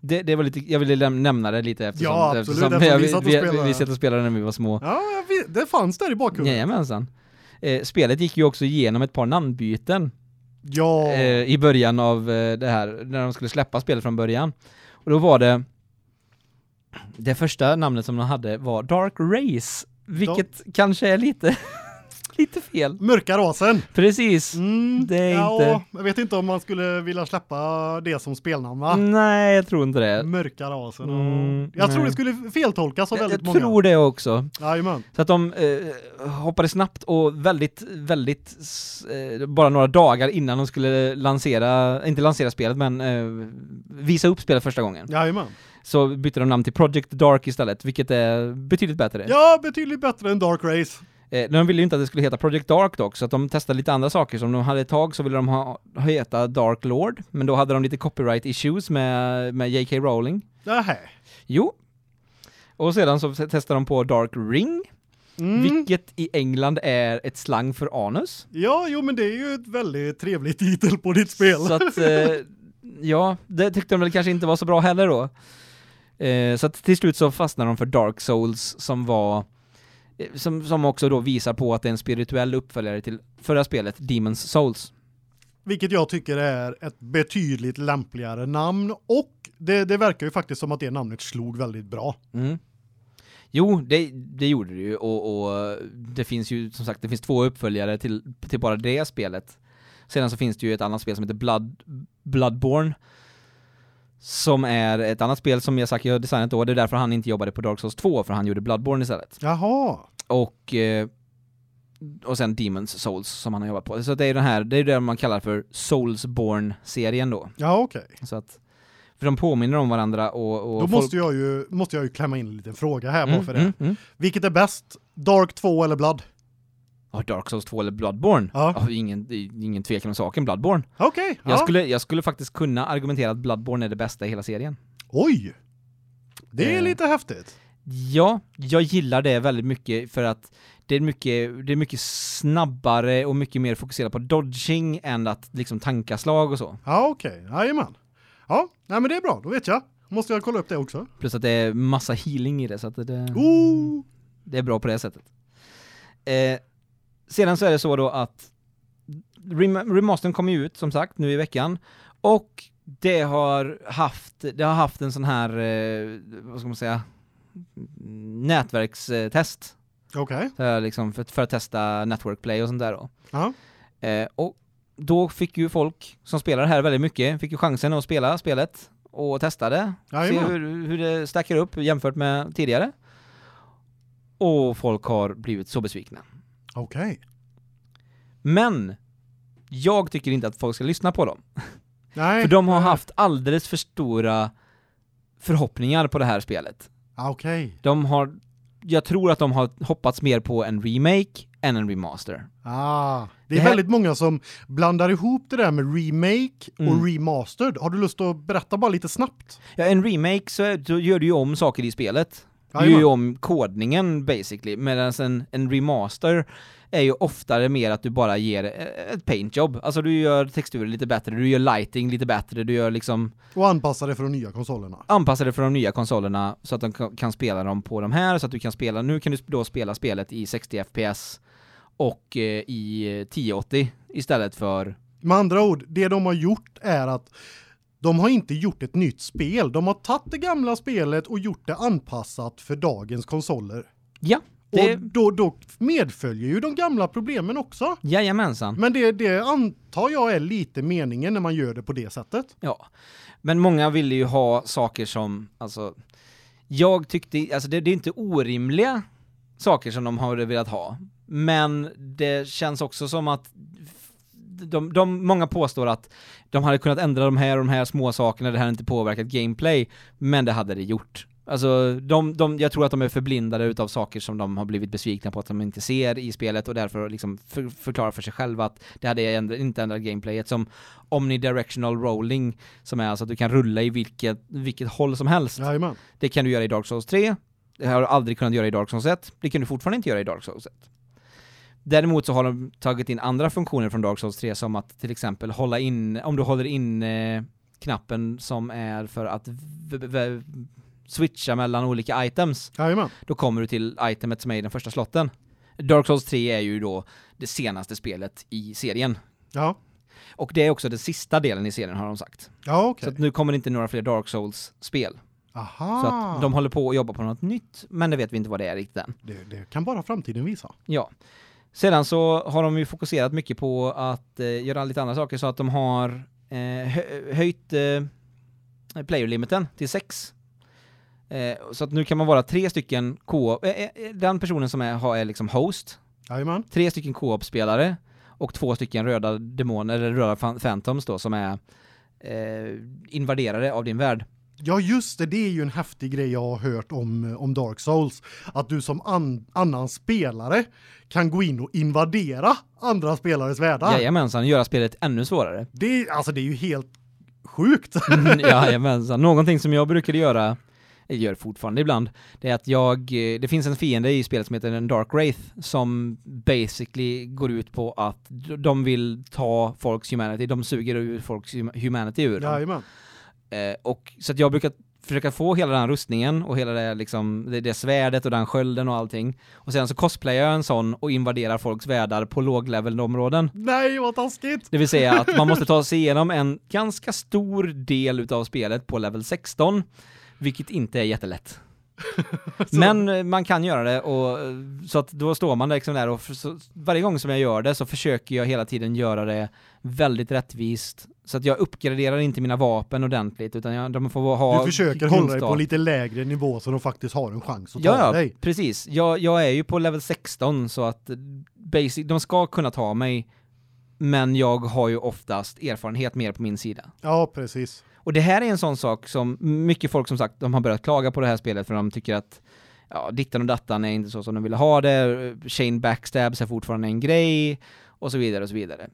Det, det var lite, jag ville nämna det lite eftersom, Ja, absolut, eftersom eftersom vi satt vi, vi, satt och spelade när vi var små. Ja, jag det fanns där i bakgrunden. Jajamensan. Eh, spelet gick ju också igenom ett par namnbyten. Ja. eh, i början av eh, det här, när de skulle släppa spelet från början. Och då var det, det första namnet som de hade var Dark Race, vilket kanske är lite, lite fel. Mörka rasen. Precis. Mm, Det är ja, inte- Jag vet inte om man skulle vilja släppa det som spelnamn va? Nej, jag tror inte det. Mörka rasen. Mm, jag tror nej. det skulle feltolkas av Jag, väldigt jag många. tror det också. Jajamän. Så att de eh, hoppade snabbt och väldigt, väldigt, eh, bara några dagar innan de skulle lansera, inte lansera spelet men eh, visa upp spelet första gången. Jajamän. så bytte de namn till Project Dark istället, vilket är betydligt bättre. Ja, betydligt bättre än Dark Race. Eh, de ville ju inte att det skulle heta Project Dark dock, så att de testade lite andra saker. Som de hade ett tag så ville de ha, heta Dark Lord, men då hade de lite copyright issues med, med J.K. Rowling. Nähä. Jo. Och sedan så testade de på Dark Ring, Mm. vilket i England är ett slang för anus. Ja, jo men det är ju ett väldigt trevligt titel på ditt spel. Så att, eh, ja, det tyckte de väl kanske inte var så bra heller då. Eh, så att till slut så fastnade de för Dark Souls som var som, som också då visar på att det är en spirituell uppföljare till förra spelet, Demon's Souls. Vilket jag tycker är ett betydligt lämpligare namn och det, det verkar ju faktiskt som att det namnet slog väldigt bra. Mm. Jo, det, det gjorde det ju och, och det finns ju som sagt, det finns två uppföljare till, till bara det spelet. Sedan så finns det ju ett annat spel som heter Blood, Bloodborne som är ett annat spel som Miyazaki har designat då, det är därför han inte jobbade på Dark Souls 2 för han gjorde Bloodborne istället. Jaha. Och eh, och sen Demon's Souls som han har jobbat på. Så det är den här, det är det man kallar för Soulsborne-serien då. Ja, okej. Så att, för de påminner om varandra och... och Då måste jag ju måste jag ju klämma in en liten fråga här bara mm, för det. mm, mm. Vilket är bäst? Dark 2 eller Blood? Ja, Dark Souls 2 eller Bloodborne? Ja. Ja, ingen, ingen tvekan om saken, Bloodborne. Okej. Jag, ja. skulle, jag skulle faktiskt kunna argumentera att Bloodborne är det bästa i hela serien. Oj. Det är Eh. lite häftigt. Ja, jag gillar det väldigt mycket för att det är mycket, det är mycket snabbare och mycket mer fokuserat på dodging än att liksom tanka slag och så. Ja, okej. Jajamän. Ja, nej men det är bra. Då vet jag. Måste jag kolla upp det också. Plus att det är massa healing i det så att det, Oh. det är bra på det sättet. Eh, sedan så är det så då att rem remastern kommer ju ut som sagt nu i veckan och det har haft det har haft en sån här eh, vad ska man säga nätverkstest Okej. eh, liksom för, för att testa network play och sånt där då. Ja. Eh, och då fick ju folk som spelar här väldigt mycket, fick ju chansen att spela spelet och testa det, se Jajamän. hur, hur det stackar upp jämfört med tidigare. Och folk har blivit så besvikna. Okej. Men Jag tycker inte att folk ska lyssna på dem. Nej. För de har haft alldeles för stora förhoppningar på det här spelet. Ah, Okej. De har, jag tror att de har hoppats mer på en remake än en remaster. Ah, det är Det här- väldigt många som blandar ihop det där med remake och Mm. remastered. Har du lust att berätta bara lite snabbt? Ja, en remake så då gör du ju om saker i spelet. Du gör ju om kodningen basically, medan en, en remaster är ju oftare mer att du bara ger eh, ett paintjobb. Alltså du gör texturer lite bättre, du gör lighting lite bättre, du gör liksom Och anpassa det för de nya konsolerna. anpassar det för de nya konsolerna så att de kan- spela dem på de här, så att du kan spela, nu kan du då spela spelet i 60 FPS och eh, i eh, 1080 istället för Med andra ord, det de har gjort är att de har inte gjort ett nytt spel. De har tagit det gamla spelet och gjort det anpassat för dagens konsoler. Ja, det, Och då, då medföljer ju de gamla problemen också. jajamensan. Men det, det antar jag är lite meningen när man gör det på det sättet. Ja. Men många ville ju ha saker som, alltså, jag tyckte, alltså det, det är inte orimliga saker som de har velat ha, men det känns också som att de, de, många påstår att de hade kunnat ändra de här och de här små sakerna, det här inte påverkat gameplay, men det hade det gjort. Alltså, de, de, jag tror att de är förblindade utav saker som de har blivit besvikna på att de inte ser i spelet och därför liksom för, förklarar för sig själva att det hade ändra, inte ändrat gameplayet som omnidirectional rolling, som är alltså att du kan rulla i vilket, vilket håll som helst. Jajamän. Det kan du göra i Dark Souls 3, det har du aldrig kunnat göra i Dark Souls 1, det kan du fortfarande inte göra i Dark Souls 1. Däremot så har de tagit in andra funktioner från Dark Souls 3 som att till exempel hålla in, om du håller in eh, knappen som är för att switcha mellan olika items, Jajamän. då kommer du till itemet som är i den första slotten. Dark Souls 3 är ju då det senaste spelet i serien. Ja. Och det är också den sista delen i serien har de sagt. Ja, okej. Så nu kommer det inte några fler Dark Souls-spel. Aha. Så att de håller på att jobba på något nytt, men det vet vi inte vad det är riktigt än. det, det kan bara framtiden visa. Ja. Sedan så har de ju fokuserat mycket på att eh, göra lite andra saker så att de har eh, hö höjt eh, player-limiten till sex. Eh, så att nu kan man vara tre stycken co eh, eh, den personen som är, har, är liksom host, Jajamän. tre stycken co-op-spelare och två stycken röda demoner, eller röda phantoms då, som är eh, invaderare av din värld. Ja just det, det är ju en häftig grej jag har hört om, om Dark Souls. Att du som an, annan spelare kan gå in och invadera andra spelares världar. Jajamensan, göra spelet ännu svårare. Det, alltså det är ju helt sjukt. Mm, Jajamensan. Någonting som jag brukade göra, eller gör fortfarande ibland, det är att jag, eh, det finns en fiende i spelet som heter en Dark Wraith som basically går ut på att de vill ta folks humanity, de suger ur folks hum- humanity ur dem. Jajamän. Eh, och så att jag brukar försöka få hela den rustningen och hela det liksom, det, det svärdet och den skölden och allting. Och sen så cosplayar jag en sån och invaderar folks världar på låglevelområden. Nej, vad taskigt. Det vill säga att man måste ta sig igenom en ganska stor del utav spelet på level 16, vilket inte är jättelätt. Men eh, man kan göra det och eh, så att då står man liksom där och för, så, varje gång som jag gör det så försöker jag hela tiden göra det väldigt rättvist. Så att jag uppgraderar inte mina vapen ordentligt utan jag, de får ha Du försöker hålla dig på grundstat. lite lägre nivå så de faktiskt har en chans att ta Ja, ja, dig. precis. Jag, jag är ju på level 16 så att basic, de ska kunna ta mig men jag har ju oftast erfarenhet mer på min sida. Ja, precis. Och det här är en sån sak som mycket folk som sagt, de har börjat klaga på det här spelet för de tycker att ja, dittan och dattan är inte så som de ville ha det, Shane backstabs är fortfarande en grej och så vidare och så vidare.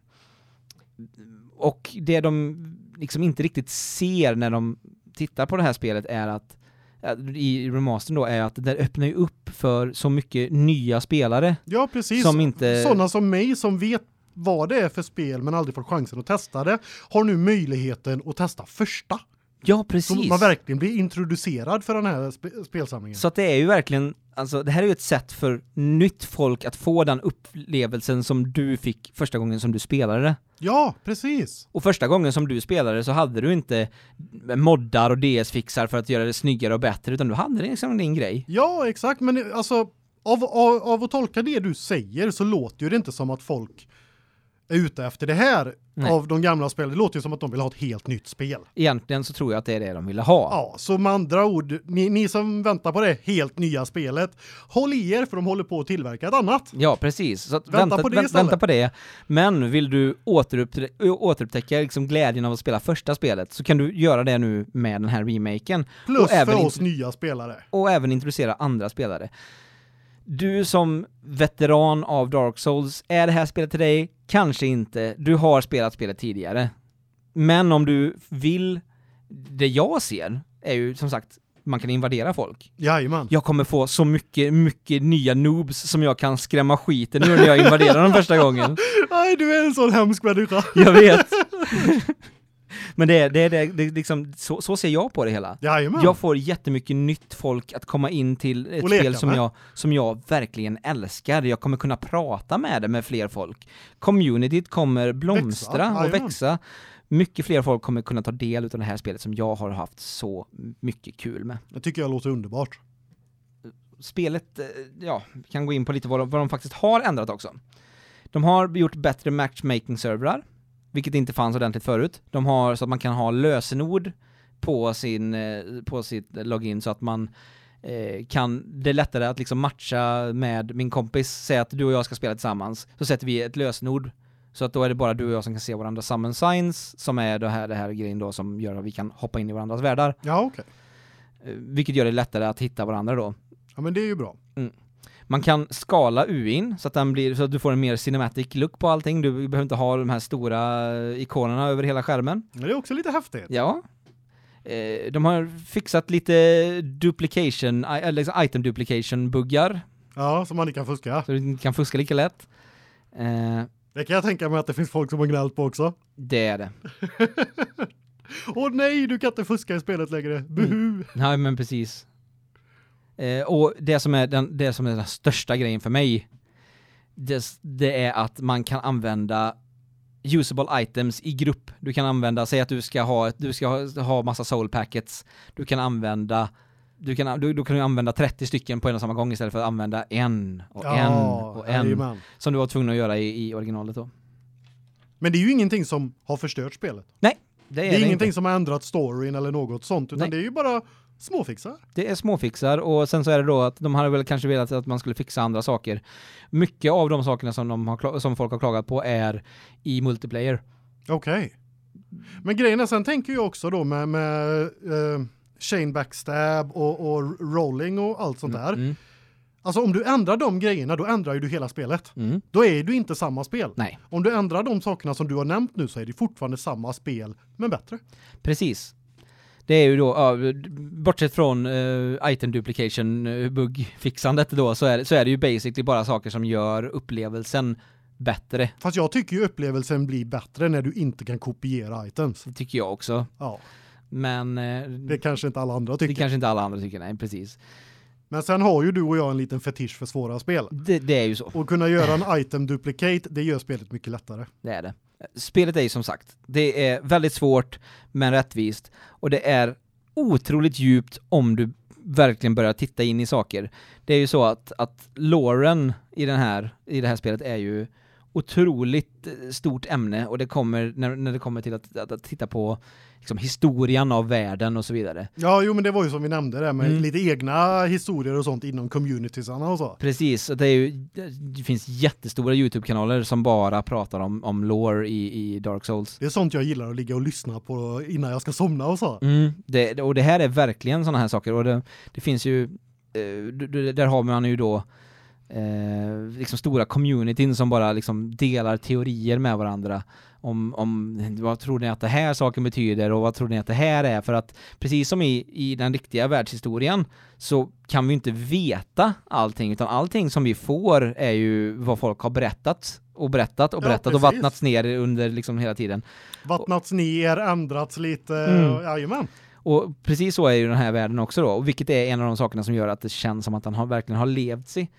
Och det de liksom inte riktigt ser när de tittar på det här spelet är att i remastern då är att det där öppnar ju upp för så mycket nya spelare Ja, precis. som inte Sådana som mig som vet vad det är för spel men aldrig fått chansen att testa det har nu möjligheten att testa första. Ja, Så precis. man verkligen blir introducerad för den här spe spelsamlingen. Så att det är ju verkligen, alltså det här är ju ett sätt för nytt folk att få den upplevelsen som du fick första gången som du spelade. Ja, precis. Och första gången som du spelade så hade du inte moddar och DS-fixar för att göra det snyggare och bättre, utan du hade liksom din grej. Ja, exakt, men alltså av, av, av att tolka det du säger så låter ju det inte som att folk är ute efter det här Nej. av de gamla spelen. Det låter ju som att de vill ha ett helt nytt spel. Egentligen så tror jag att det är det de ville ha. Ja, så med andra ord, ni, ni som väntar på det helt nya spelet, håll i er för de håller på att tillverka ett annat. Ja, precis. Så Vänta vänta, på det istället. vänta på det. Men vill du återupptä återupptäcka liksom glädjen av att spela första spelet så kan du göra det nu med den här remaken. Plus Och även för oss nya spelare. och även introducera andra spelare. Du som veteran av Dark Souls, är det här spelet till dig? Kanske inte. Du har spelat spelet tidigare. Men om du vill, det jag ser är ju som sagt, man kan invadera folk. Jajamän. Jag kommer få så mycket, mycket nya noobs som jag kan skrämma skiten ur när jag invaderar dem första gången. Nej, du är en sån hemsk människa. Jag vet! Men det är, det är, det det är liksom, så, så ser jag på det hela. Jajamän. Jag får jättemycket nytt folk att komma in till ett leka spel som jag, som jag verkligen älskar. Jag kommer kunna prata med det med fler folk. Communityt kommer blomstra Växa, och jajamän. växa. Mycket fler folk kommer kunna ta del av det här spelet som jag har haft så mycket kul med. Det tycker jag låter underbart. spelet, eh, ja, vi kan gå in på lite vad de, vad de faktiskt har ändrat också. De har gjort bättre matchmaking-servrar, vilket inte fanns ordentligt förut. De har så att man kan ha lösenord på sin, eh, på sitt login så att man eh, kan, det är lättare att liksom matcha med min kompis, säga att du och jag ska spela tillsammans, så sätter vi ett lösenord så att då är det bara du och jag som kan se varandra summon signs, som är det här, det här grejen då som gör att vi kan hoppa in i varandras världar. Ja, okej. Eh, Vilket gör det lättare att hitta varandra då. Ja, men det är ju bra. Man kan skala UIn så att den blir så att du får en mer cinematic look på allting. Du behöver inte ha de här stora eh, ikonerna över hela skärmen. Men det är också lite häftigt. Ja. Eh, de har fixat lite duplication, liksom item duplication buggar Ja, så man inte kan fuska. så du inte kan fuska lika lätt. Eh, Det kan jag tänka mig att det finns folk som har gnällt på också. det är det. Åh nej, du kan inte fuska i spelet längre. Buhu. Nej men precis. Eh, och det som är den, det som är den största grejen för mig, det, det är att man kan använda usable items i grupp. Du kan använda, säg att du ska ha, du ska ha, ha massa soul packets. Du kan använda du kan, du, då kan du använda 30 stycken på en och samma gång istället för att använda en och en och en. jajamän. Som du var tvungen att göra i, i originalet då. Men det är ju ingenting som har förstört spelet. Det är, Det är, det ingenting inte. som har ändrat storyn eller något sånt, utan Nej. det är ju bara småfixar. Det är småfixar och sen så är det då att de hade väl kanske velat att man skulle fixa andra saker. Mycket av de sakerna som, de har, som folk har klagat på är i multiplayer. Okej. Men grejen är, sen tänker jag också då med, med eh, Shane Backstab och, och rolling och allt sånt där. Mm. Alltså om du ändrar de grejerna, då ändrar ju du hela spelet. Mm. Då är du inte samma spel. Nej, Om du ändrar de sakerna som du har nämnt nu så är det fortfarande samma spel, men bättre. precis. Det är ju då, ja, bortsett från uh, item duplication uh, bug-fixandet då, så är, så är det ju basically bara saker som gör upplevelsen bättre. Fast jag tycker ju upplevelsen blir bättre när du inte kan kopiera items. Det tycker jag också. Ja, Men uh, det kanske inte alla andra det tycker. kanske inte alla andra tycker, nej precis. Men sen har ju du och jag en liten fetisch för svåra spel. Det, det är ju så. Och kunna göra en item duplicate, det gör spelet mycket lättare. Det är det. Spelet är ju som sagt, det är väldigt svårt men rättvist och det är otroligt djupt om du verkligen börjar titta in i saker. Det är ju så att, att Lauren i, den här, i det här spelet är ju otroligt stort ämne och det kommer, när, när det kommer till att, att, att titta på liksom, historien av världen och så vidare. Ja, jo men det var ju som vi nämnde det med Mm. lite egna historier och sånt inom communitiesarna och så. Precis, och det, är ju, det finns jättestora YouTube-kanaler som bara pratar om, om lore i, i Dark Souls. Det är sånt jag gillar att ligga och lyssna på innan jag ska somna och så. Mm, det, och det här är verkligen sådana här saker och det, det finns ju, eh, där har man ju då eh, liksom stora communityn som bara liksom delar teorier med varandra om, om vad tror ni att det här saken betyder och vad tror ni att det här är för att precis som i, i den riktiga världshistorien så kan vi inte veta allting utan allting som vi får är ju vad folk har berättat och berättat och Ja, berättat och precis. vattnats ner under liksom hela tiden. Vattnats ner, ändrats lite, Mm. och- jajamän. Och precis så är ju den här världen också då, och vilket är en av de sakerna som gör att det känns som att han har, verkligen har levt sig.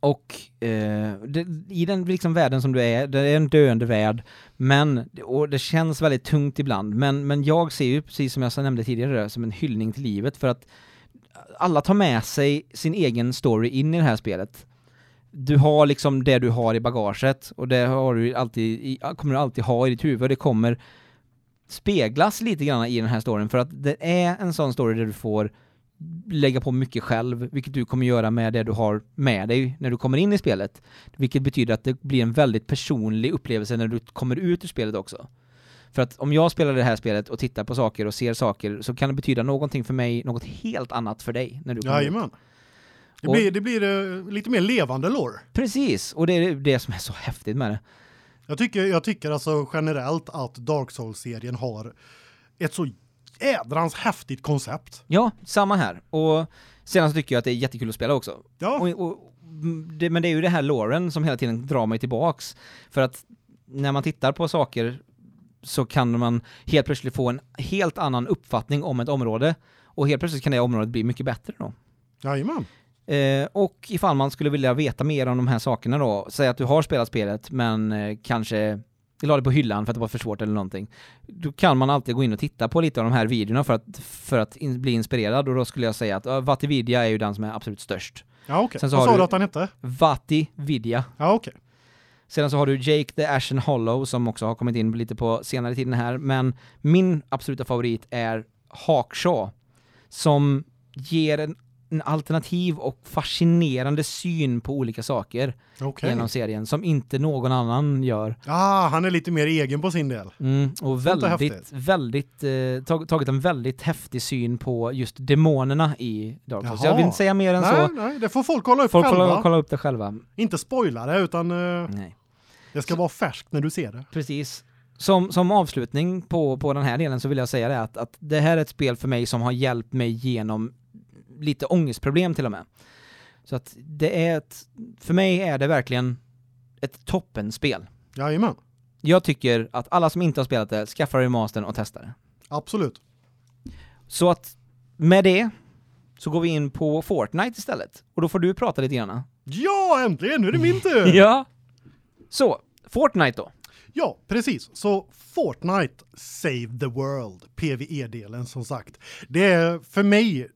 Och eh, det, i den liksom världen som du är, det är en döende värld, men, och det känns väldigt tungt ibland, men, men jag ser ju, precis som jag nämnde tidigare, som en hyllning till livet, för att alla tar med sig sin egen story in i det här spelet. du har liksom det du har i bagaget. Och det har du alltid i, kommer du alltid ha i ditt huvud. Och det kommer speglas lite grann i den här storyn. För att det är en sån story där du får lägga på mycket själv, vilket du kommer göra med det du har med dig när du kommer in i spelet. Vilket betyder att det blir en väldigt personlig upplevelse när du kommer ut ur spelet också. För att om jag spelar det här spelet och tittar på saker och ser saker så kan det betyda någonting för mig, något helt annat för dig när du kommer ut. Jajamän. Det Och- blir, det blir eh, lite mer levande lore. Precis, och det är det som är så häftigt med det. Jag tycker, jag tycker alltså generellt att Dark Souls-serien har ett så ädrans häftigt koncept. Ja, samma här. Och sen så tycker jag att det är jättekul att spela också. Ja, Och, och, det, men det är ju det här Lauren som hela tiden drar mig tillbaks. För att när man tittar på saker så kan man helt plötsligt få en helt annan uppfattning om ett område. Och helt plötsligt kan det området bli mycket bättre då. jajamän. Eh, och ifall man skulle vilja veta mer om de här sakerna då, säg att du har spelat spelet men eh, kanske la det på hyllan för att det var för svårt eller någonting. Då kan man alltid gå in och titta på lite av de här videorna för att, för att in, bli inspirerad och då skulle jag säga att uh, Vatividia är ju den som är absolut störst. Ja, okej. Sen så Vad har sa du- att han hette? Vatividia. Ja, okej. Sedan så har du Jake the Ashen Hollow som också har kommit in lite på senare tiden här, men min absoluta favorit är Hawkshaw som ger en, en alternativ och fascinerande syn på olika saker Okej. genom serien som inte någon annan gör. Ah, han är lite mer egen på sin del. Mm, och väldigt, väldigt, eh, tag, tagit en väldigt häftig syn på just demonerna i Dark Souls. Jag vill inte säga mer än Nej, så. nej, det får folk kolla upp Folk själva. kolla, kolla upp det själva. Inte spoila det, utan eh, Nej. det ska vara färskt när du ser det. Precis. Som, som avslutning på, på den här delen så vill jag säga det att, att det här är ett spel för mig som har hjälpt mig genom lite ångestproblem till och med. Så att det är ett, för mig är det verkligen ett toppenspel. Jajamän, Jag tycker att alla som inte har spelat det, skaffa remastern och testa det. absolut. Så att med det så går vi in på Fortnite istället. Och då får du prata lite grann. Ja, äntligen! Nu är det min tur! Ja. Så, Fortnite då. Ja, precis. Så Fortnite Save the World, PvE-delen som sagt. Det är för mig,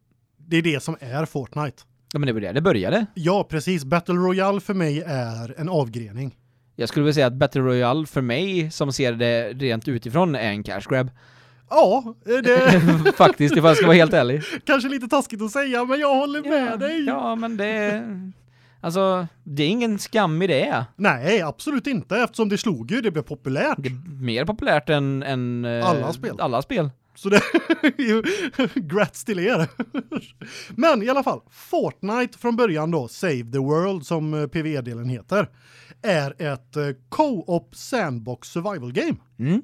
det är det som är Fortnite. Ja men det var det det började. Ja, precis. Battle Royale för mig är en avgrening. Jag skulle vilja säga att Battle Royale för mig, som ser det rent utifrån, är en cash grab. Ja, det Faktiskt, ifall jag ska vara helt ärlig. kanske lite taskigt att säga, men jag håller med dig. Ja, men det är... Alltså, det är ingen skam i det. Nej, absolut inte, eftersom det slog ju, det blev populärt. Det är mer populärt än... än eh, Alla spel. Alla spel. Så det är ju grats till er. Men i alla fall, Fortnite från början då, Save the World som eh, PvE-delen heter, är ett eh, co-op sandbox survival game. Mm.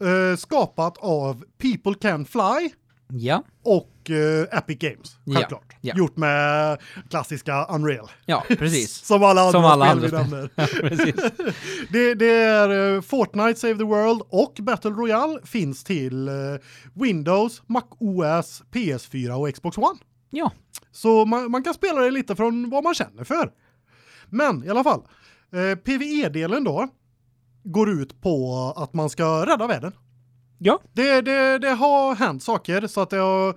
Eh, skapat av People Can Fly Ja. och eh, Epic Games, Ja, självklart. ja. Gjort med klassiska Unreal. Ja, precis. Som alla andra Som alla spel andra vi. Det, det är eh, Fortnite Save the World och Battle Royale finns till eh, Windows, Mac OS, PS4 och Xbox One. Ja. Så man, man kan spela det lite från vad man känner för. Men i alla fall, eh, PvE-delen då går ut på att man ska rädda världen. Ja. Det, det, det har hänt saker så att det har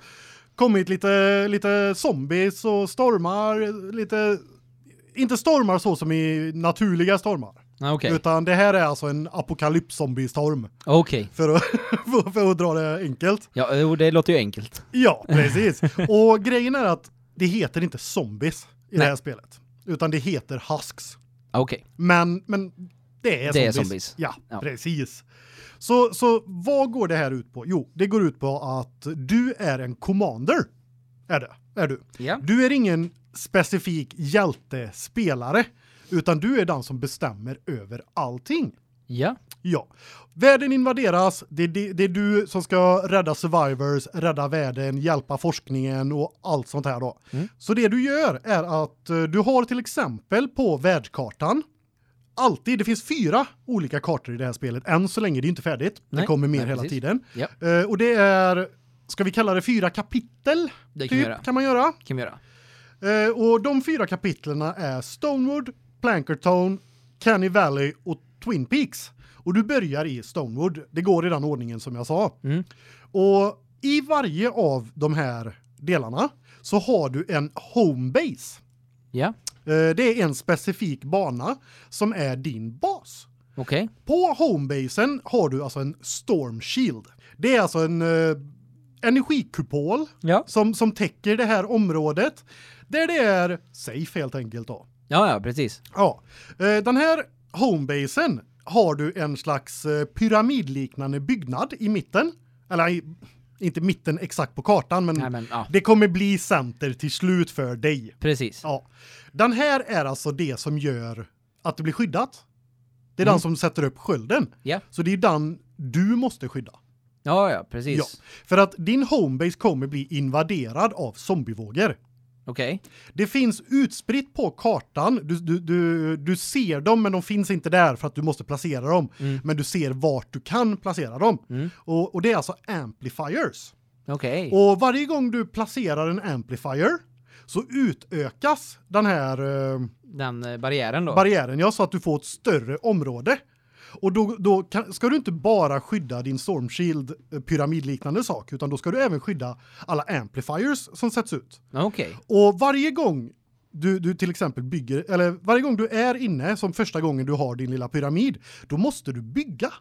kommit lite, lite zombies och stormar, lite inte stormar så som i naturliga stormar. Ah, Okej. Utan det här är alltså en apokalyps-zombiestorm. Okej. För att, för, för att dra det enkelt. Ja, det låter ju enkelt. Ja, precis. Och grejen är att det heter inte zombies i det Nej. här spelet. Utan det heter husks. Ah, Okej. Men, men det är Det är zombies. zombies. Ja, Ja. precis. Så, så vad går det här ut på? Jo, det går ut på att du är en commander. Är det? Är du? Ja. Du är ingen specifik hjältespelare, utan du är den som bestämmer över allting. Ja. Ja. Världen invaderas, det är, det, det är du som ska rädda survivors, rädda världen, hjälpa forskningen och allt sånt här då. Mm. Så det du gör är att eh, du har till exempel på världskartan alltid, det finns fyra olika kartor i det här spelet, än så länge det är inte färdigt. Nej, det kommer mer nej, hela precis. tiden. Ja. Eh, och det är, ska vi kalla det fyra kapitel? Det kan Typ, göra. kan man göra. kan göra. Eh, och de fyra kapitlerna är Stonewood, Plankerton, Canny Valley och Twin Peaks. Och du börjar i Stonewood. Det går i den ordningen som jag sa. Mm. Och i varje av de här delarna så har du en home base. Ja. Eh, det är en specifik bana som är din bas. Okej. På homebasen har du alltså en storm shield. Det är alltså en eh, energikupol Ja. som som täcker det här området där det är safe helt enkelt då. Ja, ja, precis. Ja. Eh, den här homebasen har du en slags eh, pyramidliknande byggnad i mitten. Eller i, inte mitten exakt på kartan men, Nej, men, ja. det kommer bli center till slut för dig. Precis. Ja. Den här är alltså det som gör att det blir skyddat. Det är Mm. den som sätter upp skölden. Ja. Så det är den du måste skydda. Ja, ja, precis. Ja. För att din homebase kommer bli invaderad av zombievågor. Okej. Det finns utspritt på kartan. Du, du, du, du ser dem men de finns inte där för att du måste placera dem. Mm. Men du ser vart du kan placera dem. Mm. Och, och det är alltså amplifiers. Okej. Och varje gång du placerar en amplifier så utökas den här eh, Den eh, barriären då? barriären ja så att du får ett större område. Och då då kan, ska du inte bara skydda din storm shield eh, pyramidliknande sak utan då ska du även skydda alla amplifiers som sätts ut. Okej. Och varje gång du du till exempel bygger eller varje gång du är inne som första gången du har din lilla pyramid, då måste du bygga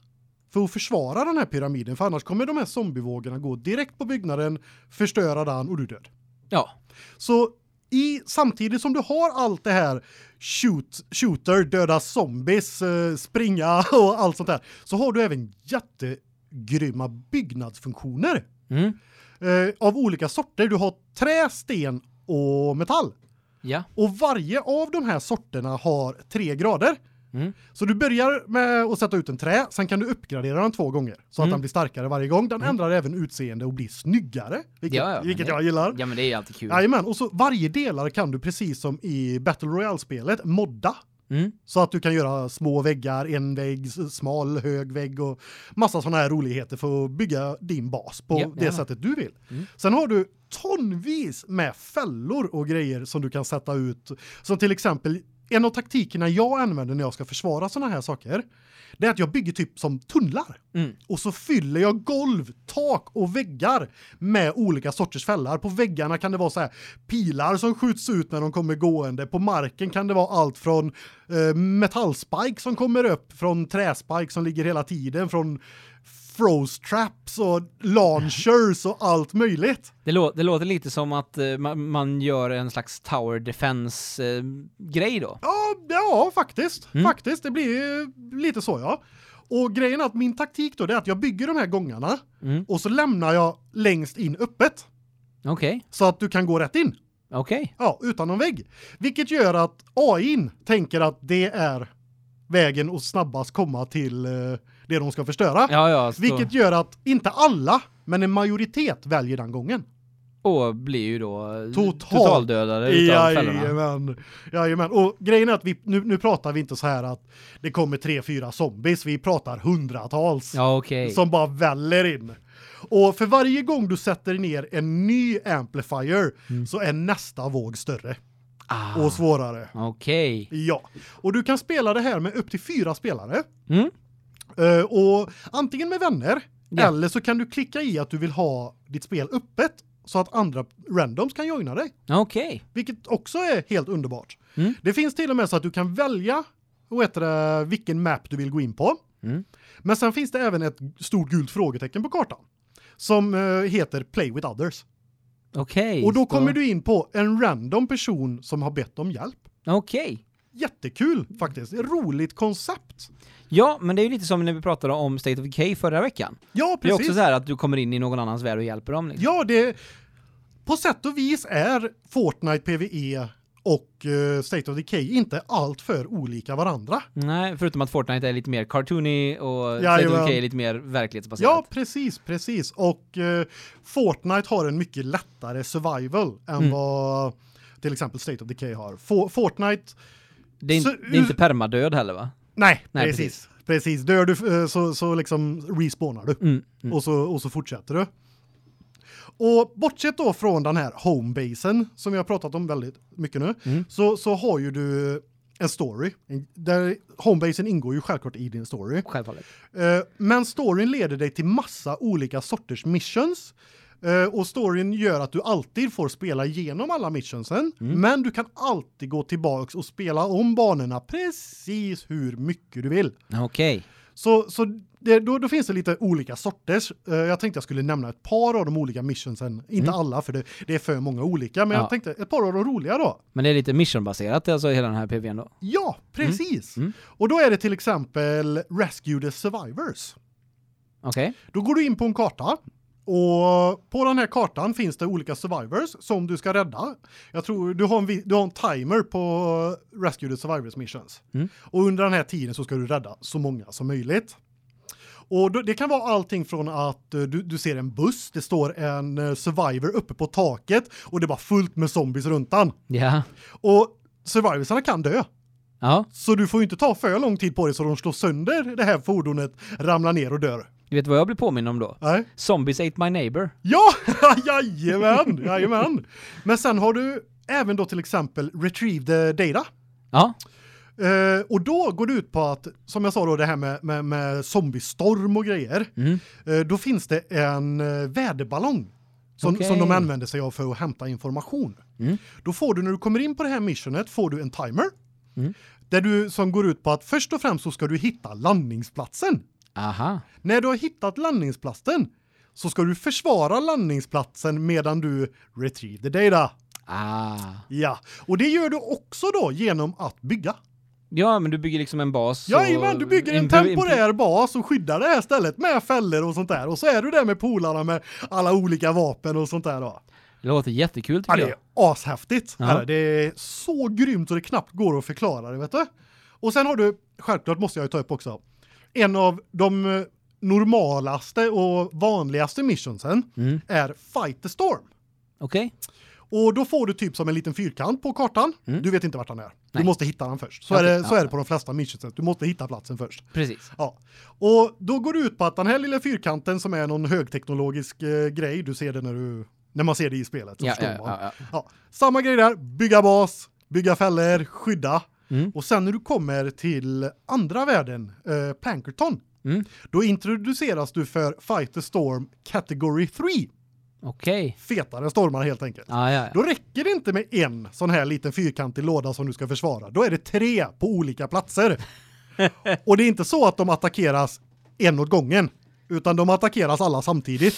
för att försvara den här pyramiden för annars kommer de här zombievågorna gå direkt på byggnaden, förstöra den och du död. Ja. Så i samtidigt som du har allt det här shoot shooter döda zombies eh, springa och allt sånt där så har du även jättegrymma byggnadsfunktioner Mm. eh, av olika sorter. Du har trä, sten och metall. Ja. Och varje av de här sorterna har tre grader. Mm. Så du börjar med att sätta ut en trä, sen kan du uppgradera den två gånger så att Mm. den blir starkare varje gång. Den ändrar även utseende och blir snyggare, vilket, Ja, ja, vilket det- jag gillar. Ja, men det är ju alltid kul. Jajamän, och så varje delare kan du precis som i Battle Royale-spelet modda. Mm. Så att du kan göra små väggar, en vägg, smal, hög vägg och massa sådana här roligheter för att bygga din bas på Ja, det ja. sättet du vill. Mm. Sen har du tonvis med fällor och grejer som du kan sätta ut. Som till exempel en av taktikerna jag använder när jag ska försvara sådana här saker, det är att jag bygger typ som tunnlar. Mm. Och så fyller jag golv, tak och väggar med olika sorters fällar. På väggarna kan det vara så här pilar som skjuts ut när de kommer gående. På marken kan det vara allt från eh, metallspike som kommer upp från träspike som ligger hela tiden från froze traps och launchers och allt möjligt. Det, lå det låter lite som att eh, man, man gör en slags tower defense eh, grej då. Ja, ja faktiskt. Mm. Faktiskt det blir ju lite så ja. Och grejen är att min taktik då det är att jag bygger de här gångarna Mm. och så lämnar jag längst in öppet Okej. så att du kan gå rätt in. Okej. Ja, utan någon vägg. Vilket gör att AI:n tänker att det är vägen och snabbast komma till eh, det de ska förstöra. Ja, ja. Så, Vilket gör att inte alla, men en majoritet väljer den gången. och blir ju då eh, Total- totaldödade utav fällorna. Jajamän. Jajamän. Och grejen är att vi nu nu pratar vi inte så här att det kommer tre fyra zombies, vi pratar hundratals Ja, okej. som bara väller in. Och för varje gång du sätter ner en ny amplifier så är nästa våg större Ah, och svårare. Okej. Ja. Och du kan spela det här med upp till fyra spelare. Mm. Eh, och antingen med vänner Ja. eller så kan du klicka i att du vill ha ditt spel öppet så att andra randoms kan joina dig, Okej. vilket också är helt underbart. Mm. Det finns till och med så att du kan välja vad heter det, vilken map du vill gå in på. Mm. Men sen finns det även ett stort gult frågetecken på kartan som eh, heter play with others. Okej. och då så- kommer du in på en random person som har bett om hjälp. Okej. Jättekul faktiskt. Roligt koncept. Ja, men det är ju lite som när vi pratade om State of Decay förra veckan. Ja, Det är precis. också så här att du kommer in i någon annans värld och hjälper dem. Liksom. Ja, det på sätt och vis är Fortnite PVE och eh, State of Decay inte allt för olika varandra. Nej, förutom att Fortnite är lite mer cartoony och State of. Decay är lite mer verklighetsbaserat. Ja, precis, precis. Och eh, Fortnite har en mycket lättare survival än Mm. vad till exempel State of Decay har. For, Fortnite det, är, in, så- det är inte permadöd heller va? Nej, Nej, precis. Precis. Dör du eh, så så liksom respawnar du. Mm. Mm. och så och så fortsätter du. Och bortsett då från den här homebasen som vi har pratat om väldigt mycket nu Mm. så så har ju du en story där homebasen ingår ju självklart i din story. Självfallet. Eh, men storyn leder dig till massa olika sorters missions och storyn gör att du alltid får spela igenom alla missionsen, Mm. men du kan alltid gå tillbaks och spela om banorna precis hur mycket du vill. Okej. Så så det, då, då finns det lite olika sorters. Eh, jag tänkte jag skulle nämna ett par av de olika missionsen, inte Mm. alla för det, det är för många olika, men Ja. jag tänkte ett par av de roliga då. Men det är lite missionbaserat alltså hela den här PVn då? Ja, precis. Mm. Och då är det till exempel Rescue the Survivors. Okej. Då går du in på en karta och på den här kartan finns det olika survivors som du ska rädda. Jag tror du har en du har en timer på Rescue the Survivors missions. Mm. Och under den här tiden så ska du rädda så många som möjligt. Och det kan vara allting från att eh, du, du ser en buss, det står en eh, survivor uppe på taket och det är bara fullt med zombies runt den. Ja. Och survivorsarna kan dö. Ja, Så du får ju inte ta för lång tid på dig så de slår sönder det här fordonet, ramlar ner och dör. Du vet vad jag blir påminn om då? Nej. Zombies ate my neighbor. Ja, jajamän, jajamän. Men sen har du även då till exempel retrieve the data. Ja. Eh, och då går det ut på att, som jag sa då, det här med, med, med zombiestorm och grejer. Mm. Eh, då finns det en eh, väderballong. Som, Okej. som de använder sig av för att hämta information. Mm. Då får du, när du kommer in på det här missionet, får du en timer. Mm. Där du, som går ut på att först och främst så ska du hitta landningsplatsen. Aha. När du har hittat landningsplatsen så ska du försvara landningsplatsen medan du retrieve the data. Ah. Ja, och det gör du också då genom att bygga. Ja, men du bygger liksom en bas. Jajamän, och- du bygger en temporär bas och skyddar det här stället med fällor och sånt där. Och så är du där med polarna med alla olika vapen och sånt där då. Det låter jättekul Ja, tycker det jag. är ashäftigt. Ja. Ja. Det är så grymt så det knappt går att förklara det, vet du. Och sen har du, självklart måste jag ju ta upp också, en av de eh, normalaste och vanligaste missionsen Mm. är Fight the Storm. Okej. Och då får du typ som en liten fyrkant på kartan. Mm. Du vet inte vart den är. Du Nej. måste hitta den först. Så Okej, är det så är det på de flesta missionsen. Du måste hitta platsen först. Precis. Ja. Och då går det ut på att den här lilla fyrkanten som är någon högteknologisk eh, grej, du ser det när du när man ser det i spelet så Ja, förstår ja, man. ja, ja. Ja, samma grej där, bygga bas, bygga fällor, skydda. Mm. Och sen när du kommer till andra världen, eh, Plankerton, Mm. då introduceras du för Fight the Storm Category 3. Okej. Fetare stormar helt enkelt. Ja, ja, ja. Då räcker det inte med en sån här liten fyrkantig låda som du ska försvara. Då är det tre på olika platser. och det är inte så att de attackeras en åt gången, utan de attackeras alla samtidigt.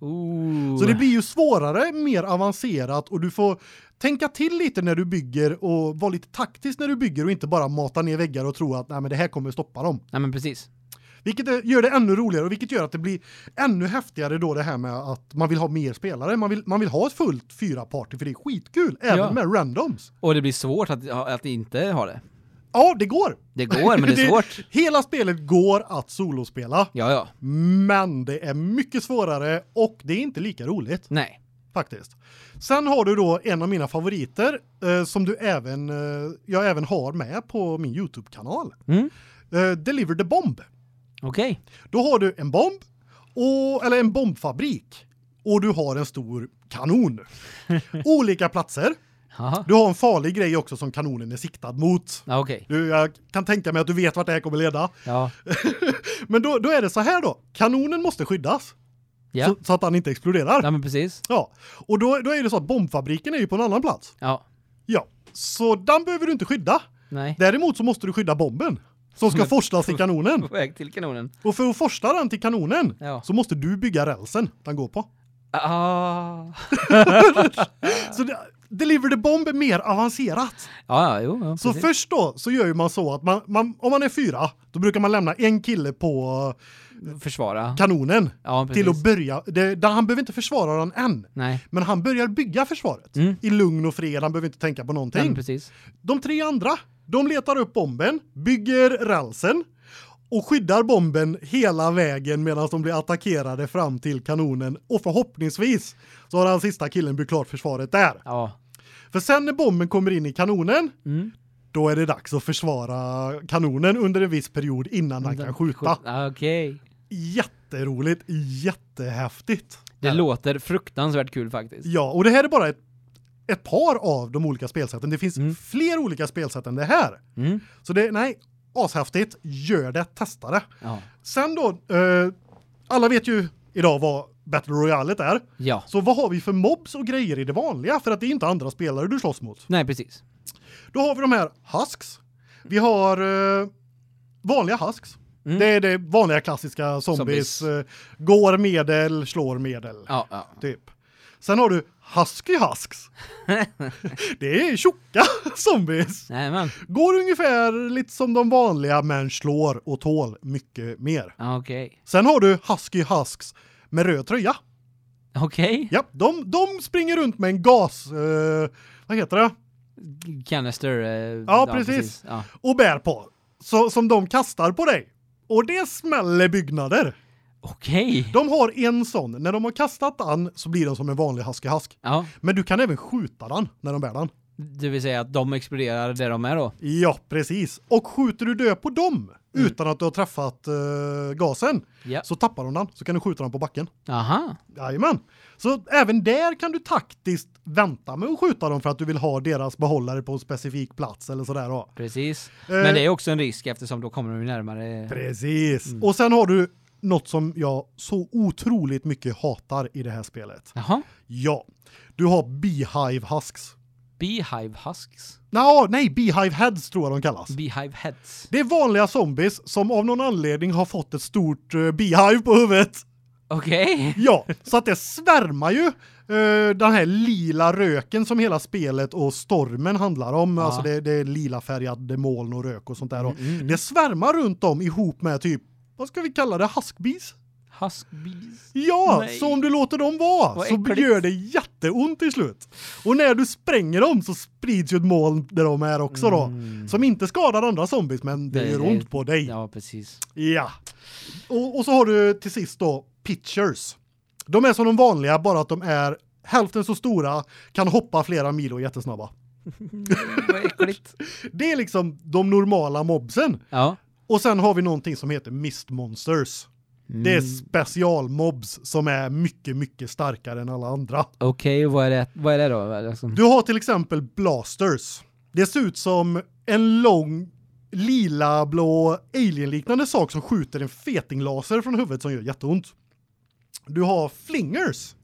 Ooh. Så det blir ju svårare, mer avancerat och du får tänka till lite när du bygger och vara lite taktisk när du bygger och inte bara mata ner väggar och tro att nej men det här kommer stoppa dem. Nej, men precis. Vilket gör det ännu roligare och vilket gör att det blir ännu häftigare då det här med att man vill ha mer spelare. Man vill man vill ha ett fullt fyra party för det är skitkul även Ja. med randoms. Och det blir svårt att, att inte ha det. Ja, det går. Det går, men det är svårt. Hela spelet går att solospela, Ja, ja. men det är mycket svårare och det är inte lika roligt. Nej. faktiskt. Sen har du då en av mina favoriter eh, som du även eh, jag även har med på min YouTube-kanal. Mm. Eh, Deliver the Bomb. Okej. Då har du en bomb och eller en bombfabrik och du har en stor kanon. Olika platser. Jaha. Du har en farlig grej också som kanonen är siktad mot. Ja, okej. Du, jag kan tänka mig att du vet vart det här kommer leda. Ja. Men då, då är det så här då. Kanonen måste skyddas Ja. så, så att den inte exploderar. Ja, men precis. Ja. Och då, då är det så att bombfabriken är ju på en annan plats. Ja. Ja. Så den behöver du inte skydda. Nej. Däremot så måste du skydda bomben som ska forslas till kanonen. På väg till kanonen. Och för att forsla den till kanonen Ja. så måste du bygga rälsen den går på. Ah. Så det, Deliver the Bomb är mer avancerat. Ja, ja, jo. Ja, Så precis. först då så gör ju man så att man, man om man är fyra då brukar man lämna en kille på Försvara. kanonen Ja, till att börja det, han behöver inte försvara den än. Nej. Men han börjar bygga försvaret Mm. i lugn och fred. Han behöver inte tänka på någonting. Nej. De tre andra, de letar upp bomben, bygger rälsen och skyddar bomben hela vägen medan de blir attackerade fram till kanonen och förhoppningsvis så har den sista killen byggt klart försvaret där. Ja. För sen när bomben kommer in i kanonen, Mm. då är det dags att försvara kanonen under en viss period innan den kan skjuta. Okej. Jätteroligt, jättehäftigt. Det låter fruktansvärt kul faktiskt. Ja, och det här är bara ett ett par av de olika spelsätten. Det finns Mm. fler olika spelsätt än det här. Mm. Så det nej, ashäftigt. Gör det, testa det. Ja. Sen då eh, alla vet ju idag vad Battle Royale är. Ja. Så vad har vi för mobs och grejer i det vanliga? För att det är inte andra spelare du slåss mot. Nej, precis. Då har vi de här husks. Vi har eh, vanliga husks. Mm. Det är det vanliga klassiska zombies. Zombies. Eh, går medel, slår medel. Ja, ja. Typ. Sen har du husky husks. det är tjocka zombies. Nej, men. Går ungefär lite som de vanliga men slår och tål mycket mer. Ja, Okej. Sen har du husky husks med röd tröja. Okej. Ja, de de springer runt med en gas eh, vad heter det? Canister. eh, Ja, precis. Ja. Och bär på. Så som de kastar på dig. Och det smäller byggnader. Okej. De har en sån. När de har kastat den så blir den som en vanlig husky husk. Ja. Men du kan även skjuta den när de bär den. Det vill säga att de exploderar där de är då. Ja, precis. Och skjuter du död på dem utan att du har träffat eh, gasen Ja. så tappar de den. Så kan du skjuta den på backen. Aha. Jajamän. Så även där kan du taktiskt vänta med att skjuta dem för att du vill ha deras behållare på en specifik plats eller sådär då. Precis. Eh. Men det är också en risk eftersom då kommer de närmare. Precis. Och sen har du något som jag så otroligt mycket hatar i det här spelet. Jaha. Ja. Du har beehive husks. Beehive husks. Nå, nej, beehive heads tror jag de kallas. Beehive heads. Det är vanliga zombies som av någon anledning har fått ett stort uh, beehive på huvudet. Okej. Ja, så att det svärmar ju eh, den här lila röken som hela spelet och stormen handlar om. Ja. Alltså det, det är lila färgade moln och rök och sånt där. Mm, mm. Det svärmar runt om ihop med typ, vad ska vi kalla det, huskbees? Huskbees. Ja, Nej. så om du låter dem vara Vad så äckligt. gör det jätteont till slut. Och när du spränger dem så sprids ju ett moln där de är också då. Mm. Som inte skadar andra zombies men det Det- gör ont på dig. Ja, precis. Ja. Och, och så har du till sist då pitchers. De är som de vanliga bara att de är hälften så stora, kan hoppa flera mil och är jättesnabba. Vad äckligt. Det är liksom de normala mobsen. Ja. Och sen har vi någonting som heter mist monsters. Det är Mm. specialmobs som är mycket mycket starkare än alla andra. Okej, vad är det? Vad är det då? Liksom? Du har till exempel blasters. Det ser ut som en lång lila blå alienliknande sak som skjuter en fetinglaser från huvudet som gör jätteont. Du har flingers.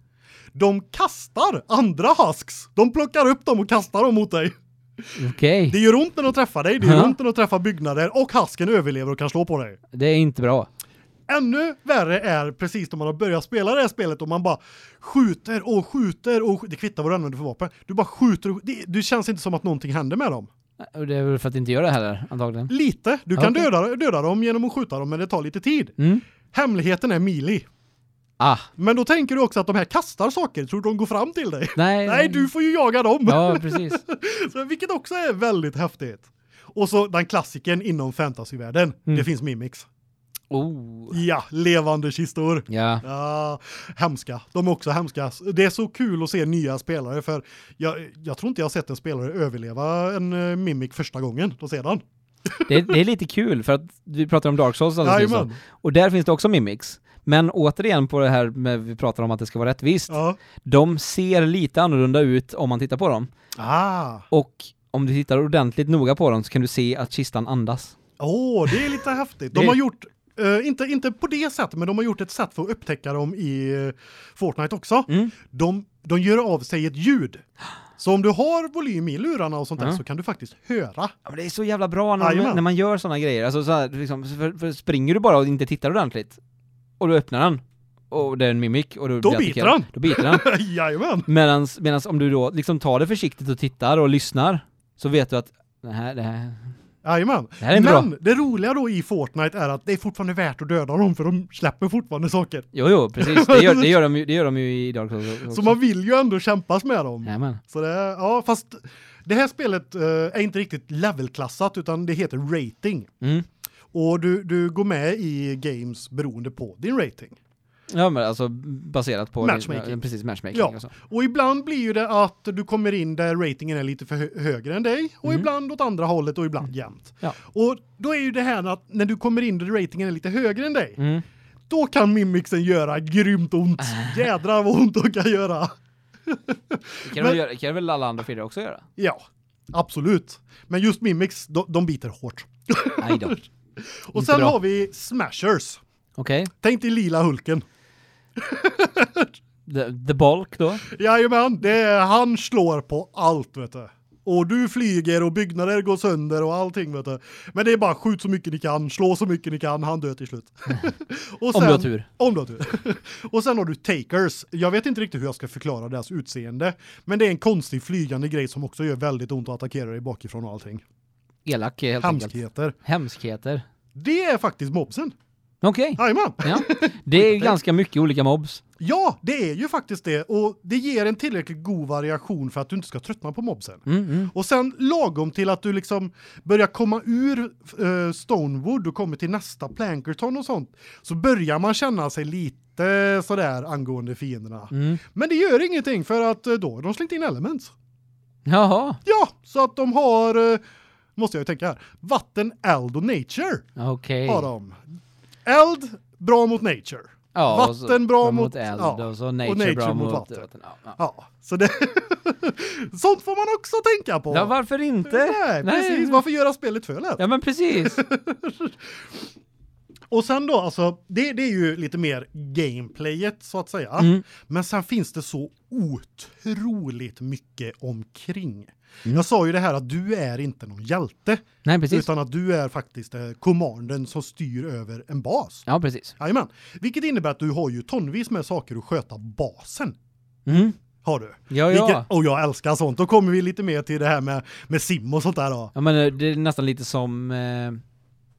De kastar andra husks. De plockar upp dem och kastar dem mot dig. Okej. Det gör ont när de träffar dig, det gör ont när de träffar byggnader och husken överlever och kan slå på dig. Det är inte bra. Ännu värre är precis när man har börjat spela det här spelet och man bara skjuter och skjuter och sk- det kvittar vad du använder för vapen. Du bara skjuter och det, det känns inte som att någonting händer med dem. Och det är väl för att inte göra det heller, antagligen. Lite. Du kan döda, döda dem genom att skjuta dem men det tar lite tid. Mm. Hemligheten är melee. Ah, Men då tänker du också att de här kastar saker, tror du de går fram till dig? nej. Nej, du får ju jaga dem. Ja, precis. Så, vilket också är väldigt häftigt. Och så den klassiken inom fantasyvärlden. Mm. Det finns mimics. Oh. Ja, levande kistor. Ja. Ja, hemska. De är också hemska. Det är så kul att se nya spelare för jag, jag tror inte jag har sett en spelare överleva en uh, mimic första gången då sedan. Det, det är lite kul för att vi pratar om Dark Souls alldeles nyss. Och där finns det också mimics. Men återigen på det här med vi pratar om att det ska vara rättvist. Ja. De ser lite annorlunda ut om man tittar på dem. Ah. Och om du tittar ordentligt noga på dem så kan du se att kistan andas. Åh, det är lite häftigt. De har gjort eh, inte inte på det sättet, men de har gjort ett sätt för att upptäcka dem i uh, Fortnite också. Mm. De de gör av sig ett ljud. Så om du har volym i lurarna och sånt där Ja. så kan du faktiskt höra. Ja, men det är så jävla bra när, man, när man gör såna grejer. Alltså så här, liksom, för, för springer du bara och inte tittar ordentligt och du öppnar den och det är en mimik och du Då blir biter den. Då biter den. Jajamän. Medans, medans om du då liksom tar det försiktigt och tittar och lyssnar så vet du att det här, det här, Jajamän. det Men bra. det roliga då i Fortnite är att det är fortfarande värt att döda dem för de släpper fortfarande saker. Jo, jo, precis. Det gör, det gör, de, ju, det gör de ju i Dark Souls också. Så man vill ju ändå kämpas med dem. Jajamän. Så det ja fast det här spelet eh, är inte riktigt levelklassat utan det heter rating. Mm. Och du du går med i games beroende på din rating. Ja, men alltså baserat på... Matchmaking. Precis, matchmaking Ja. och så. Och ibland blir ju det att du kommer in där ratingen är lite för hö högre än dig och Mm. ibland åt andra hållet och ibland jämnt. Ja. Och då är ju det här att när du kommer in där ratingen är lite högre än dig, Mm. då kan mimixen göra grymt ont. Jädrar vad ont de kan göra. Det kan, väl göra, kan väl alla andra fyra också göra? Ja, absolut. Men just mimix, de, de biter hårt. Nej då. Och sen bra. har vi smashers. Okej. Tänk dig lila Hulken. the, the Bulk då? Jajamän, det är, han slår på allt vet du. Och du flyger och byggnader går sönder och allting vet du. Men det är bara skjut så mycket ni kan, slå så mycket ni kan, han dör till slut. och Om du har tur. Om du har tur. och sen har du takers. Jag vet inte riktigt hur jag ska förklara deras utseende, men det är en konstig flygande grej som också gör väldigt ont att attackera dig bakifrån och allting. Elak helt enkelt. Hemskheter. Hemskheter. Det är faktiskt mobsen. Okej. Jajamän. Ja. Det är ju ganska mycket olika mobs. Ja, det är ju faktiskt det och det ger en tillräckligt god variation för att du inte ska tröttna på mobsen. Mm, mm. Och sen lagom till att du liksom börjar komma ur uh, Stonewood och kommer till nästa Plankerton och sånt så börjar man känna sig lite sådär angående fienderna. Mm. Men det gör ingenting för att uh, då har de slängt in elements. Jaha. Ja, så att de har uh, måste jag ju tänka här. Vatten, eld och nature Okej. har de. Eld bra mot nature. Ja, och så- Vatten bra mot, mot- eld ja, och så nature, och nature bra mot mot, vatten. vatten. Ja, ja. Så det sånt får man också tänka på. ja, varför inte? Nej, precis. Varför göra spelet för lätt? Ja, men precis. Och sen då alltså det det är ju lite mer gameplayet så att säga. Mm. Men sen finns det så otroligt mycket omkring. Mm. Jag sa ju det här att du är inte någon hjälte Nej, precis. utan att du är faktiskt eh, kommanden som styr över en bas. Ja, precis. Jajamän. Vilket innebär att du har ju tonvis med saker att sköta basen. Mm. Har du. Ja, ja. Vilket, och jag älskar sånt. Då kommer vi lite mer till det här med med sim och sånt där då. Ja, men eh, det är nästan lite som eh,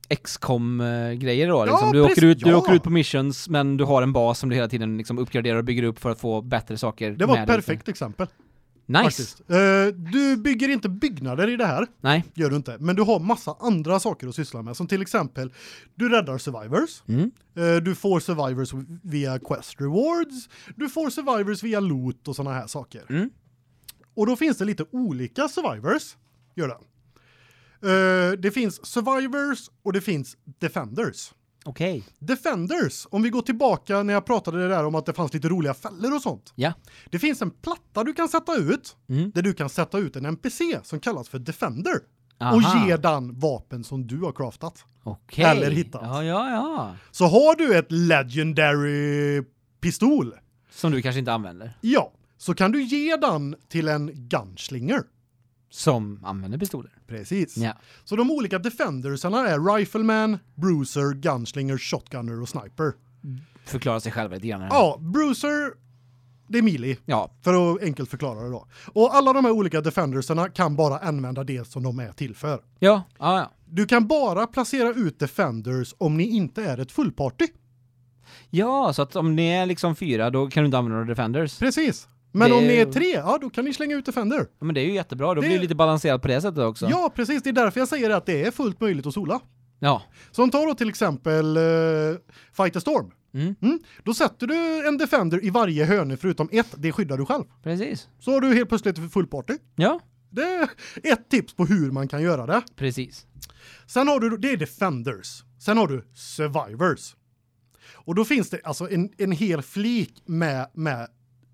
XCOM grejer då Ja, liksom. Du åker ut du Ja. åker ut på missions men du har en bas som du hela tiden liksom uppgraderar och bygger upp för att få bättre saker Det var ett dig. perfekt exempel. Nice. Eh, du bygger inte byggnader i det här, Nej. gör du inte. Men du har massa andra saker att syssla med. Som till exempel, du räddar survivors. Mm. Eh, du får survivors via quest rewards. Du får survivors via loot och såna här saker. Mm. Och då finns det lite olika survivors. Gör det. Eh, det finns survivors och det finns defenders. Okej. Defenders, om vi går tillbaka när jag pratade där om att det fanns lite roliga fällor och sånt. Ja. Det finns en platta du kan sätta ut Mm. där du kan sätta ut en NPC som kallas för Defender Aha. och ge den vapen som du har craftat. Okej. eller hittat. Ja, ja, ja. Så har du ett legendary pistol, Som du kanske inte använder. ja, så kan du ge den till en gunslinger. Som använder pistoler. Precis. Ja. Så de olika defendersarna är rifleman, bruiser, gunslinger, shotgunner och sniper. Förklara sig själva lite grann. här. Ja, bruiser det är melee Ja. för att enkelt förklara det då. Och alla de här olika defendersarna kan bara använda det som de är till för. Ja. Ja, ja. Du kan bara placera ut defenders om ni inte är ett fullparty. Ja, så att om ni är liksom fyra, då kan du inte använda några defenders. Precis. Men Det- om ni är tre, ja då kan ni slänga ut defender. Ja, men det är ju jättebra, då Det- blir det lite balanserat på det sättet också. Ja, precis. Det är därför jag säger att det är fullt möjligt att sola. Ja. Så om tar då till exempel uh, Fight a Storm. Mm. Mm. Då sätter du en defender i varje hörne förutom ett, det skyddar du själv. Precis. Så har du helt plötsligt ett fullparty. Ja, Det är ett tips på hur man kan göra det. precis. Sen har du det är defenders. Sen har du survivors. Och då finns det alltså en en hel flik med med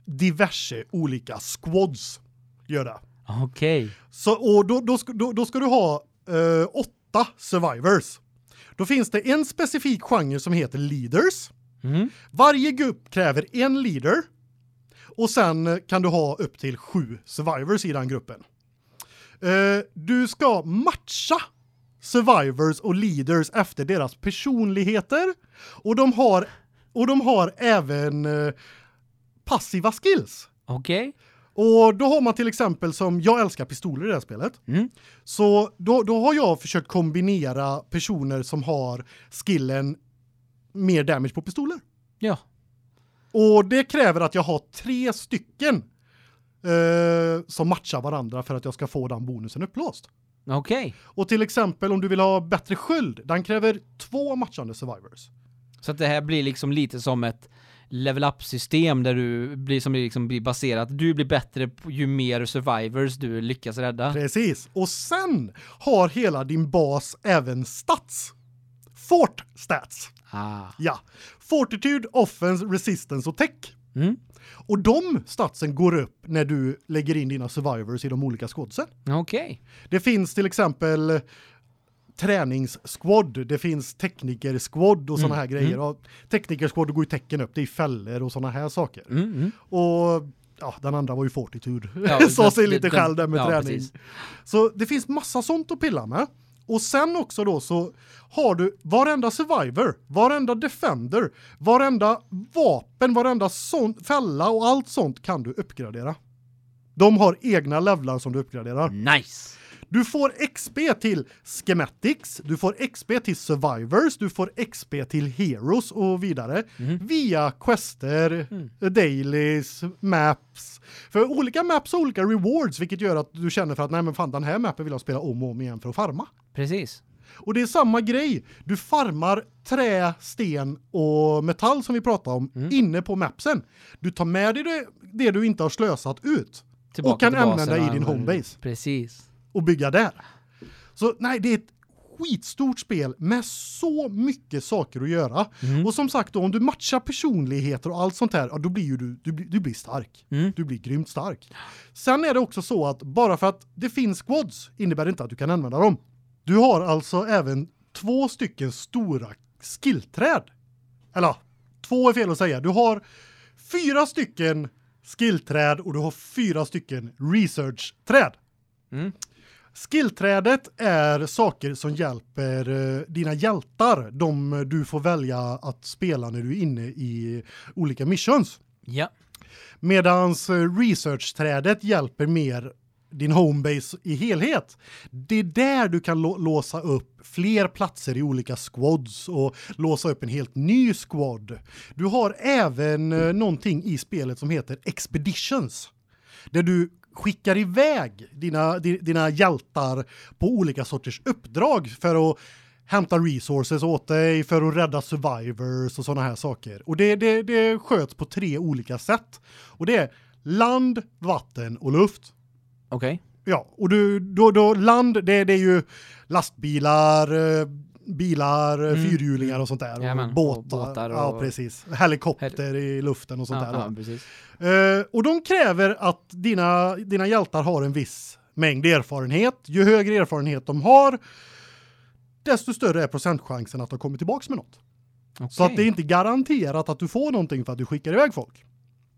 diverse olika squads. Gör det. Okej. Så och då då ska då, då ska du ha eh, åtta survivors. Då finns det en specifik genre som heter leaders. Mm. Varje grupp kräver en leader. Och sen eh, kan du ha upp till sju survivors i den gruppen. Eh, du ska matcha survivors och leaders efter deras personligheter och de har och de har även eh, passiva skills. Okej. Och då har man till exempel som jag älskar pistoler i det här spelet. Mm. Så då då har jag försökt kombinera personer som har skillen mer damage på pistoler. Ja. Och det kräver att jag har tre stycken eh, som matchar varandra för att jag ska få den bonusen upplåst. Okej. Och till exempel om du vill ha bättre sköld, den kräver två matchande survivors. Så att det här blir liksom lite som ett level up system där du blir som liksom blir baserat du blir bättre ju mer survivors du lyckas rädda. Precis. Och sen har hela din bas även stats. Fort stats. Ah. Ja. Fortitude, offense, resistance och tech. Mm. Och de statsen går upp när du lägger in dina survivors i de olika skådsen. Okej. Det finns till exempel träningssquad, det finns tekniker-squad och såna Mm, här grejer. Och tekniker-squad går ju tecken upp, det är fällor och såna här saker. Mm, mm. Och ja, den andra var ju Fortitude. Ja, Sa sig lite den- själv där med ja, träning. precis. Så det finns massa sånt att pilla med. Och sen också då så har du varenda survivor, varenda defender, varenda vapen, varenda sån fälla och allt sånt kan du uppgradera. De har egna levlar som du uppgraderar. Nice. Du får XP till schematics, du får XP till survivors, du får XP till heroes och vidare via quester, dailies, maps. För olika maps har olika rewards vilket gör att du känner för att nej men fan den här mappen vill jag spela om och om igen för att farma. Precis. Och det är samma grej. Du farmar trä, sten och metall som vi pratade om inne på mapsen. Du tar med dig det, det du inte har slösat ut Tillbaka och kan använda i din homebase Precis. Och bygga där. Så nej, det är ett skitstort spel med så mycket saker att göra. Mm. Och som sagt då, om du matchar personligheter och allt sånt här, ja, då blir ju du du blir, du blir stark. Mm. Du blir grymt stark. Sen är det också så att bara för att det finns squads innebär det inte att du kan använda dem. Du har alltså även två stycken stora skillträd. Eller två är fel att säga. Du har fyra stycken skillträd och du har fyra stycken researchträd. Mm. Skillträdet är saker som hjälper eh, dina hjältar, de eh, du får välja att spela när du är inne i olika missions. Ja. Medans eh, researchträdet hjälper mer din homebase i helhet. Det är där du kan lå- låsa upp fler platser i olika squads och låsa upp en helt ny squad. Du har även någonting i spelet som heter expeditions. Där du skickar iväg dina di- dina hjältar på olika sorters uppdrag för att hämta resources åt dig för att rädda survivors och såna här saker. Och det det det sköts på tre olika sätt. Och det är land, vatten och luft. Okej. Ja, och du då då land det det är ju lastbilar, eh, bilar, mm. fyrhjulingar och sånt där Jajamän, och båtar. och båtar Ja, och- precis. Helikopter i luften och sånt Ja, där. ja. Eh, och de kräver att dina dina hjältar har en viss mängd erfarenhet. Ju högre erfarenhet de har, desto större är procentchansen att de kommer tillbaks med något. Så att det är inte garanterat att du får någonting för att du skickar iväg folk.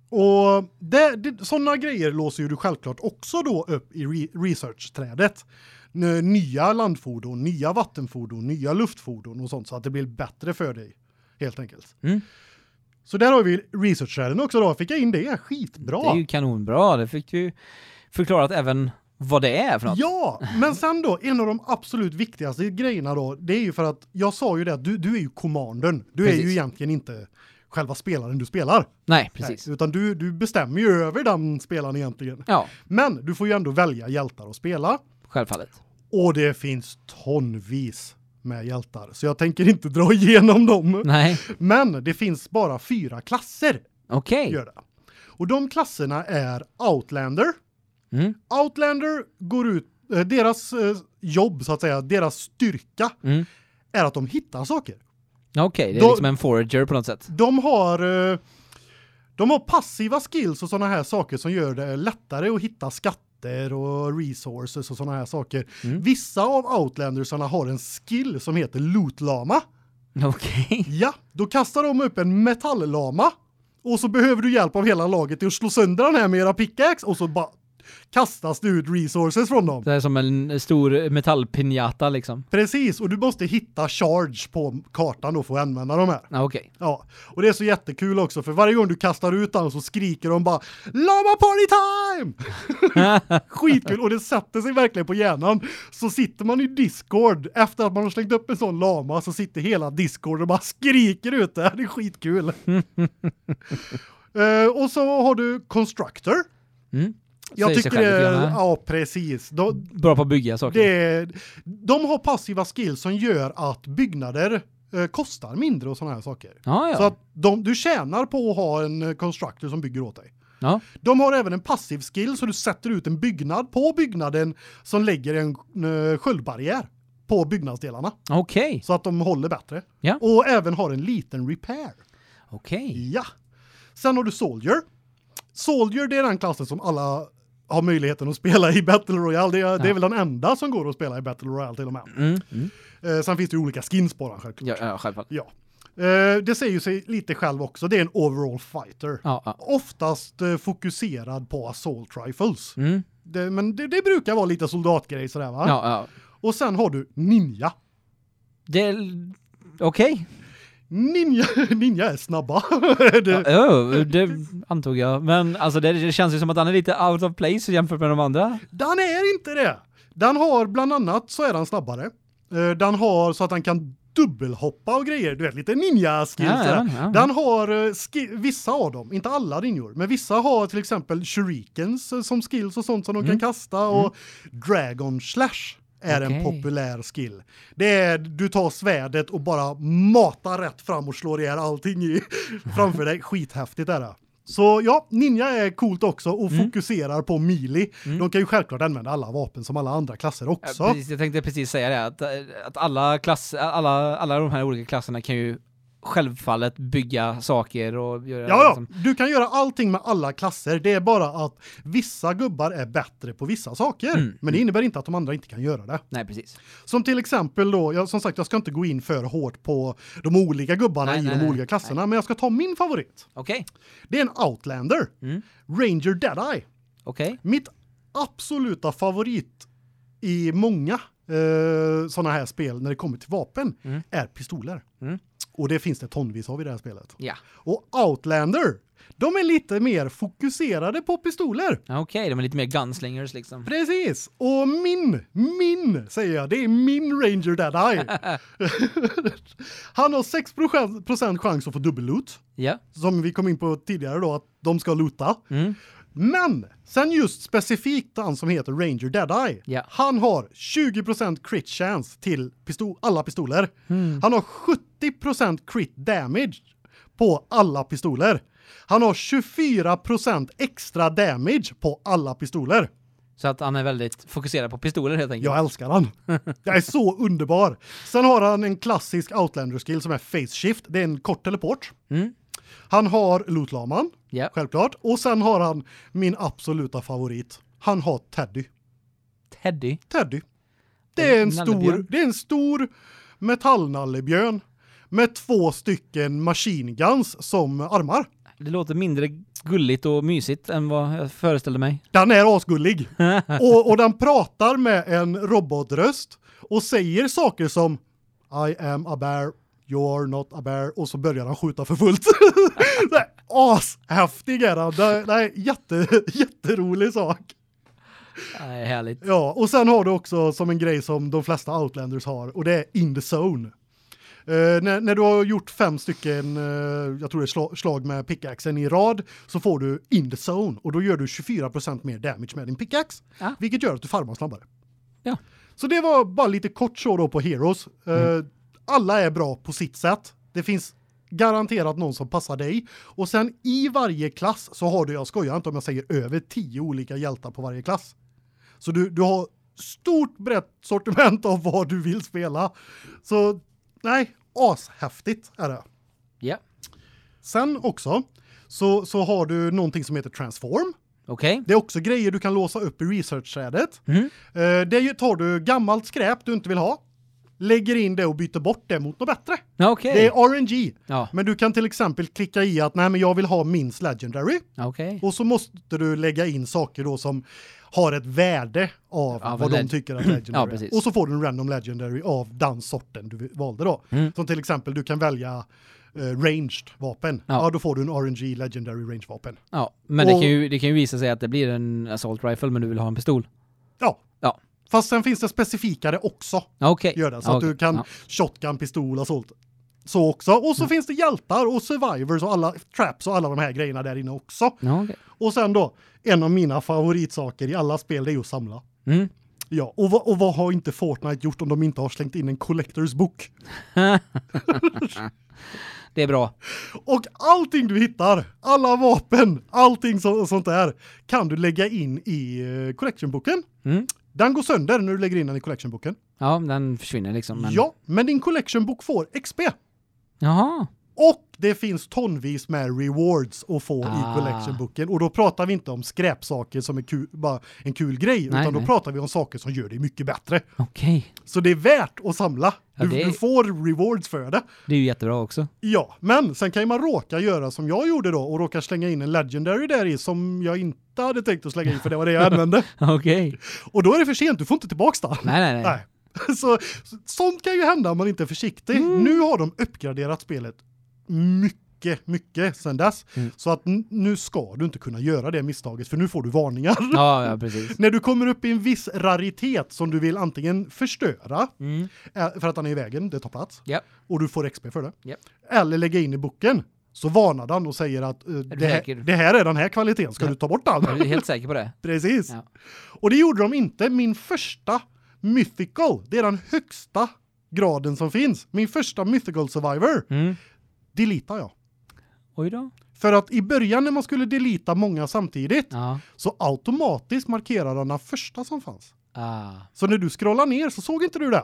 Och det, det såna grejer låser ju du självklart också då upp i re, researchträdet. Nya landfordon, nya vattenfordon, nya luftfordon och sånt så att det blir bättre för dig helt enkelt. Mm. Så där har vi researchträden också då. Fick jag in det? Skitbra. Det är ju kanonbra. Det fick du förklarat även vad det är för något. Ja, men sen då en av de absolut viktigaste grejerna då, det är ju för att jag sa ju det att du du är ju kommandern. Du är Precis. ju egentligen inte själva spelaren du spelar. Nej, precis. Nej, utan du du bestämmer ju över den spelaren egentligen. Ja, Men du får ju ändå välja hjältar att spela självfallet. och det finns tonvis med hjältar. Så jag tänker inte dra igenom dem. Nej, Men det finns bara fyra klasser okej. det. Och de klasserna är Outlander. Mm. Outlander går ut eh, deras eh, jobb så att säga, deras styrka Mm. är att de hittar saker. Okej, det är Då- liksom en forager på något sätt. De har eh, de har passiva skills och såna här saker som gör det lättare att hitta skatter och resources och såna här saker. Mm. Vissa av outlandersarna har en skill som heter lootlama. Okej. Ja, då kastar de upp en metalllama och så behöver du hjälp av hela laget till att slå sönder den här med era pickaxe och så bara kastas det ut resources från dem. Det är som en stor metallpinjata liksom. Precis, och du måste hitta charge på kartan då för att använda de här. Ja, okej. Ja, och det är så jättekul också för varje gång du kastar ut den så skriker de bara Lama party time! Skitkul och det sätter sig verkligen på hjärnan. Så sitter man i Discord efter att man har slängt upp en sån lama så sitter hela Discord och bara skriker ut det. Det är skitkul. Eh, och så har du Constructor. Mm. Jag tycker det, ja precis. De, Bra på att bygga saker. det, de har passiva skills som gör att byggnader eh, kostar mindre och såna här saker. Ja, ja. Så att de, du tjänar på att ha en eh, constructor som bygger åt dig. ja. De har även en passiv skill så du sätter ut en byggnad på byggnaden som lägger en uh, sköldbarriär på byggnadsdelarna Okej. så att de håller bättre. Ja. Och även har en liten repair. Okej. Ja. Sen har du Soldier. Soldier det är den klassen som alla har möjligheten att spela i Battle Royale. Det är, det är väl den enda som går att spela i Battle Royale till och med. Mm. Mm. Eh, sen finns det ju olika skins på den självklart. Ja, ja självfallet. Ja. Eh, det säger ju sig lite själv också. Det är en overall fighter. Ja, ja. Oftast eh, fokuserad på assault rifles. Mm. Det, men det, det brukar vara lite soldatgrej sådär va? Ja, ja. Och sen har du ninja. Det okej. Ninja, ninja är snabba. det, Ja, oh, det antog jag. Men alltså det, det känns ju som att han är lite out of place jämfört med de andra. Den är inte det. Den har bland annat så är den snabbare. Eh, Den har så att den kan dubbelhoppa och grejer, du vet lite ninja skills. Ja, ja, ja. Den har eh, vissa av dem, inte alla ninjor, men vissa har till exempel shurikens eh, som skills och sånt som de Mm. kan kasta och dragon slash är en Okej. populär skill. Det är du tar svärdet och bara matar rätt fram och slår ihjäl allting i framför dig. Skithäftigt är det. Så ja, ninja är coolt också och Mm. fokuserar på melee. De kan ju självklart använda alla vapen som alla andra klasser Ja, också. Precis, jag tänkte precis säga det, att, att alla, klass, alla, alla de här olika klasserna kan ju självfallet bygga saker och göra Ja, ja, liksom- du kan göra allting med alla klasser. Det är bara att vissa gubbar är bättre på vissa saker, Mm, men det innebär inte att de andra inte kan göra det. Nej, precis. Som till exempel då, jag, som sagt, jag ska inte gå in för hårt på de olika gubbarna Nej, i nej, de nej, olika klasserna, men jag ska ta min favorit. Okej, Det är en Outlander, Mm. Ranger Deadeye. okej. Mitt absoluta favorit i många eh, såna här spel när det kommer till vapen Mm. är pistoler. Mm. Och det finns det tonvis av i det här spelet. Ja. Och Outlander, de är lite mer fokuserade på pistoler. Ja, Okej, de är lite mer gunslingers liksom. Precis. Och min, min säger jag, det är min Ranger Deadeye. Han har 6% chans att få dubbelloot, Ja. som vi kom in på tidigare då att de ska loota. Mm. Men sen just specifikt han som heter Ranger Deadeye. Ja. Han har 20% crit chance till pistol alla pistoler. Mm. Han har 70% crit damage på alla pistoler. Han har 24% extra damage på alla pistoler. Så att han är väldigt fokuserad på pistoler helt enkelt. Jag älskar han. Jag är så underbar. Sen har han en klassisk outlander skill som är face shift. Det är en kort teleport. Mm. Han har lootlaman, Ja. självklart. Och sen har han min absoluta favorit. Han har Teddy. Teddy. Teddy. Det är en stor, det är en stor metallnallebjörn med två stycken machine guns som armar. Det låter mindre gulligt och mysigt än vad jag föreställde mig. Den är asgullig. och, och den pratar med en robotröst och säger saker som I am a bear, you're not a bear och så börjar han skjuta för fullt. det ashäftig är han. Det, det är jätte, jätterolig sak. Nej, härligt. Ja, och sen har du också som en grej som de flesta outlanders har och det är in the zone. Eh, när, när du har gjort fem stycken, eh, jag tror det är slag, slag med pickaxen i rad, så får du in the zone och då gör du 24% mer damage med din pickaxe, Ja. vilket gör att du farmar snabbare. Ja. Så det var bara lite kort så då på Heroes. Eh, Alla är bra på sitt sätt. Det finns garanterat någon som passar dig. Och sen i varje klass så har du, jag skojar inte om jag säger över 10 olika hjältar på varje klass. Så du, du har stort brett sortiment av vad du vill spela. Så nej, ashäftigt är det. Ja. Sen också så, så har du någonting som heter transform. Okej. Det är också grejer du kan låsa upp i research-trädet. Mm. Det tar du gammalt skräp du inte vill ha, lägger in det och byter bort det mot något bättre. Okej. Det är RNG. Ja. Men du kan till exempel klicka i att nej men jag vill ha minst legendary Okej. och så måste du lägga in saker då som har ett värde av Ja, vad de tycker att legendary Ja, är. Och så får du en random legendary av den sorten du valde då. Mm. Som till exempel du kan välja eh, ranged vapen. Ja. Ja. då får du en RNG legendary range vapen. Ja, men det Och- kan ju det kan ju visa sig att det blir en assault rifle men du vill ha en pistol. Ja. Ja. Fast sen finns det specifikare också. Ja, Okej. det så Ja, att du kan Ja. shotgun pistol och sånt. Så också och så finns det hjältar och survivors och alla traps och alla de här grejerna där inne också. Ja, okej. Och sen då en av mina favoritsaker i alla spel det är ju att samla. Mm. Ja, och vad, och vad har inte Fortnite gjort om de inte har slängt in en collectors book? Det är bra. Och allting du hittar, alla vapen, allting så, sånt där kan du lägga in i uh, collectionboken. Mm. Den går sönder när du lägger in den i collectionboken. Ja, den försvinner liksom. Men... Ja, men din collectionbok får XP. Jaha. Och det finns tonvis med rewards att få Ah. i collection-boken och då pratar vi inte om skräpsaker som är kul, bara en kul grej Nej, utan då nej. pratar vi om saker som gör det mycket bättre. Okej. Så det är värt att samla. Du, är- du får rewards för det. Det är ju jättebra också. Ja, men sen kan man råka göra som jag gjorde då och råka slänga in en legendary där i som jag inte hade tänkt att slänga in för det var det jag använde. Okej. Och då är det för sent, du får inte tillbaks det. Nej, nej, nej. Nej. Så sånt kan ju hända om man inte är försiktig. Mm. Nu har de uppgraderat spelet mycket, mycket sen dess. Mm. Så att nu ska du inte kunna göra det misstaget för nu får du varningar. Ja, ja, precis. När du kommer upp i en viss raritet som du vill antingen förstöra Mm. eh, för att den är i vägen, det tar plats. Ja. Och du får XP för det. Japp. Eller lägga in i boken. Så varnar den och säger att eh, det, här, det här är den här kvaliteten, ska Ja. du ta bort den? Jag är helt säker på det. Precis. Ja. Och det gjorde de inte. Min första mythical, det är den högsta graden som finns. Min första mythical survivor, Mm. Deletar jag. Oj då. För att i början när man skulle delita många samtidigt Ja. så automatiskt markerade den den första som fanns. Ah. Så när du scrollar ner så såg inte du det.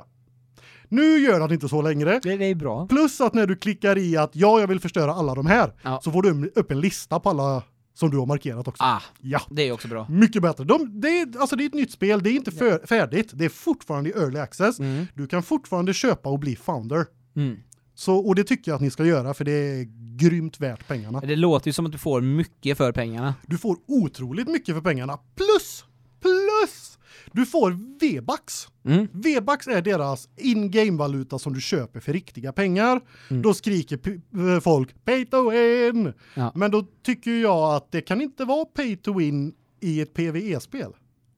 Nu gör den inte så längre. Det, det är bra. Plus att när du klickar i att ja, jag vill förstöra alla de här Ja. så får du upp en lista på alla som du har markerat också. Ah, Ja. det är också bra. Mycket bättre. De, det, är, alltså det är ett nytt spel, det är inte för, färdigt. Det är fortfarande i early access. Mm. Du kan fortfarande köpa och bli founder. Mm. Så, och det tycker jag att ni ska göra för det är grymt värt pengarna. Det låter ju som att du får mycket för pengarna. Du får otroligt mycket för pengarna. Plus, plus, du får V-bucks. Mm. V-bucks är deras in-game valuta som du köper för riktiga pengar. Mm. Då skriker eh, folk pay to win. Ja. Men då tycker jag att det kan inte vara pay to win i ett PvE-spel.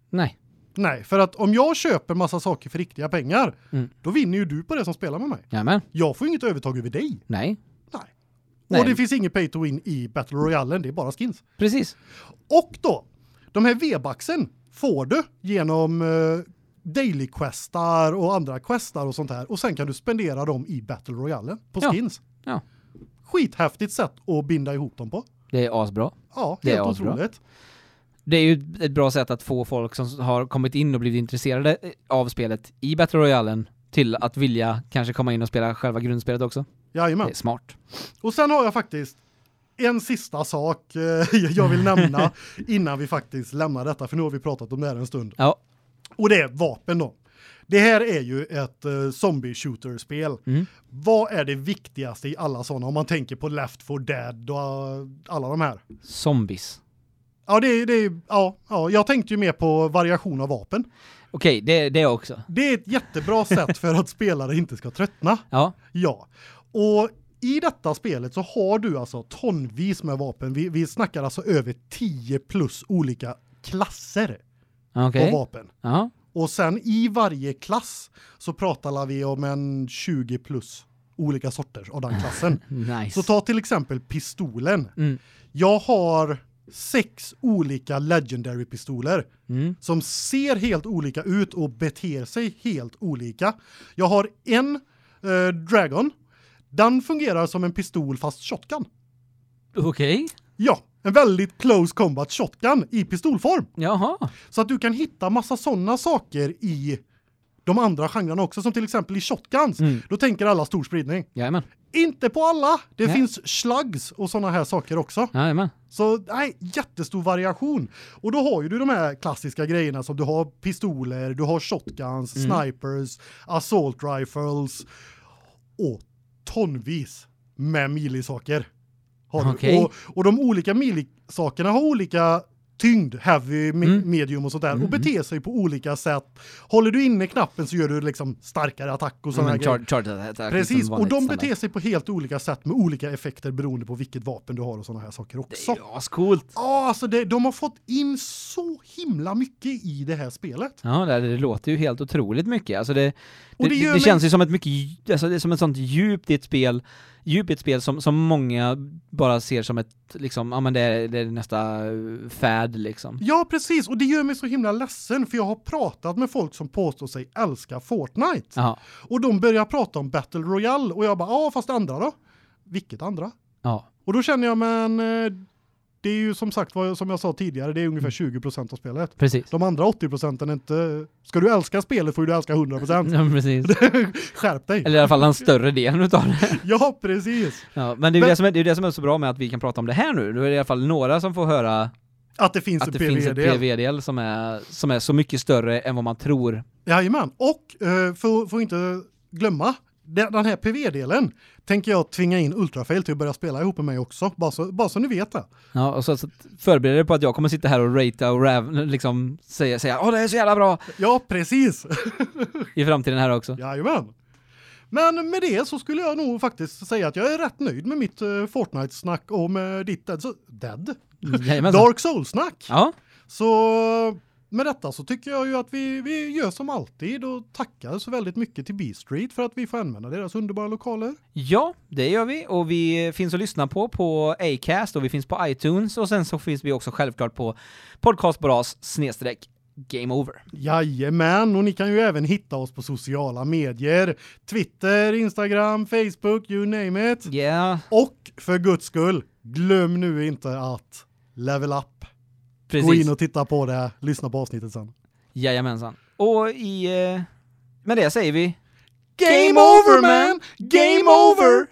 Nej. Nej, för att om jag köper massa saker för riktiga pengar, Mm. då vinner ju du på det som spelar med mig. Jajamän. Jag får inget övertag över dig. Nej. Nej. Nej. Och det finns inget pay to win i Battle Royale, det är bara skins. Precis. Och då, de här V-bucksen får du genom uh, daily questar och andra questar och sånt här och sen kan du spendera dem i Battle Royale på skins. Ja. Skithäftigt sätt att binda ihop dem på. Det är asbra. Ja, Det är helt asbra. Det är ju ett bra sätt att få folk som har kommit in och blivit intresserade av spelet i Battle Royalen till att vilja kanske komma in och spela själva grundspelet också. Det Jajamän. är smart. Och sen har jag faktiskt en sista sak eh, jag vill nämna innan vi faktiskt lämnar detta för nu har vi pratat om det här en stund. Ja. Och det är vapen då. Det här är ju ett uh, zombie shooter spel. Mm. Vad är det viktigaste i alla sådana om man tänker på Left 4 Dead och uh, alla de här? Zombies. Ja, det det ja, ja, jag tänkte ju mer på variation av vapen. Okej, det, det också. Det är ett jättebra sätt för att spelare inte ska tröttna. Ja. Ja. Och i detta spelet så har du alltså tonvis med vapen. Vi vi snackar alltså över 10 plus olika klasser Okej. av vapen. Ja. Och sen i varje klass så pratar vi om en 20 plus olika sorter av den klassen. Nice. så ta till exempel pistolen. Mm. Jag har sex olika legendary pistoler Mm. som ser helt olika ut och beter sig helt olika. Jag har en eh, Dragon. Den fungerar som en pistol fast shotgun. Okej. Ja, en väldigt close combat shotgun i pistolform. Jaha. Så att du kan hitta massa sådana saker i de andra genrerna också som till exempel i shotguns. Mm. Då tänker alla stor spridning. Jajamän. Inte på alla. Det Nej. finns slugs och sådana här saker också. Jajamän. Så nej, jättestor variation. Och då har ju du de här klassiska grejerna som du har pistoler, du har shotguns, Mm. snipers, assault rifles och tonvis med melee-saker. Har. Okej. Och, och de olika melee-sakerna har olika tyngd, heavy, Mm. medium och sånt där Mm, och beter sig på olika sätt. Håller du inne knappen så gör du liksom starkare attack och såna Mm, char- charge attack, Precis, liksom och de standard. beter sig på helt olika sätt med olika effekter beroende på vilket vapen du har och såna här saker Det också. är ju ascoolt. Ja, alltså det, de har fått in så himla mycket i det här spelet. Ja, det, det låter ju helt otroligt mycket. Alltså det, det, det det, det mig- känns ju som ett mycket, alltså det är som ett sånt djupt i ett spel, djup i ett spel som, som många bara ser som ett, liksom, ja men det är, det är nästa eh, fad liksom. Ja, precis. Och det gör mig så himla ledsen för jag har pratat med folk som påstår sig älska Fortnite. Ja, Och de börjar prata om Battle Royale och jag bara, ja fast andra då? Vilket andra? ja. Och då känner jag, men eh, det är ju som sagt vad som jag sa tidigare, det är ungefär 20% av spelet. Precis. De andra 80% är inte ska du älska spelet får du älska 100%. Ja, precis. Skärp dig. Eller i alla fall en större del utav det. Ja, precis. Ja, men det är Men- det, som är, det, är det som är så bra med att vi kan prata om det här nu. Då är det i alla fall några som får höra Att det finns att ett PVD. PV-del som är, som är så mycket större än vad man tror. Jajamän. Och eh, för, för inte glömma, den här PV-delen tänker jag tvinga in Ultrafail till att börja spela ihop med mig också. Bara så, bara så ni vet det. Ja, och så, så förbered er på att jag kommer sitta här och ratea och rav, liksom säga, säga åh det är så jävla bra Ja, precis. i framtiden här också. Jajamän. Men med det så skulle jag nog faktiskt säga att jag är rätt nöjd med mitt uh, Fortnite-snack och med ditt Dead, Dead? Jajamensan. Dark Souls-snack. Ja, Så med detta så tycker jag ju att vi, vi gör som alltid och tackar så väldigt mycket till B-Street för att vi får använda deras underbara lokaler. ja, det gör vi och vi finns att lyssna på på Acast och vi finns på iTunes och sen så finns vi också självklart på podcastboras snedstreck game over. Jajamän, och ni kan ju även hitta oss på sociala medier. Twitter, Instagram, Facebook, you name it. Ja, Och för guds skull, glöm nu inte att level up. Gå precis. in och titta på det, lyssna på avsnittet sen. Jajamensan. Och i... Eh, med det säger vi... Game over man! Game over!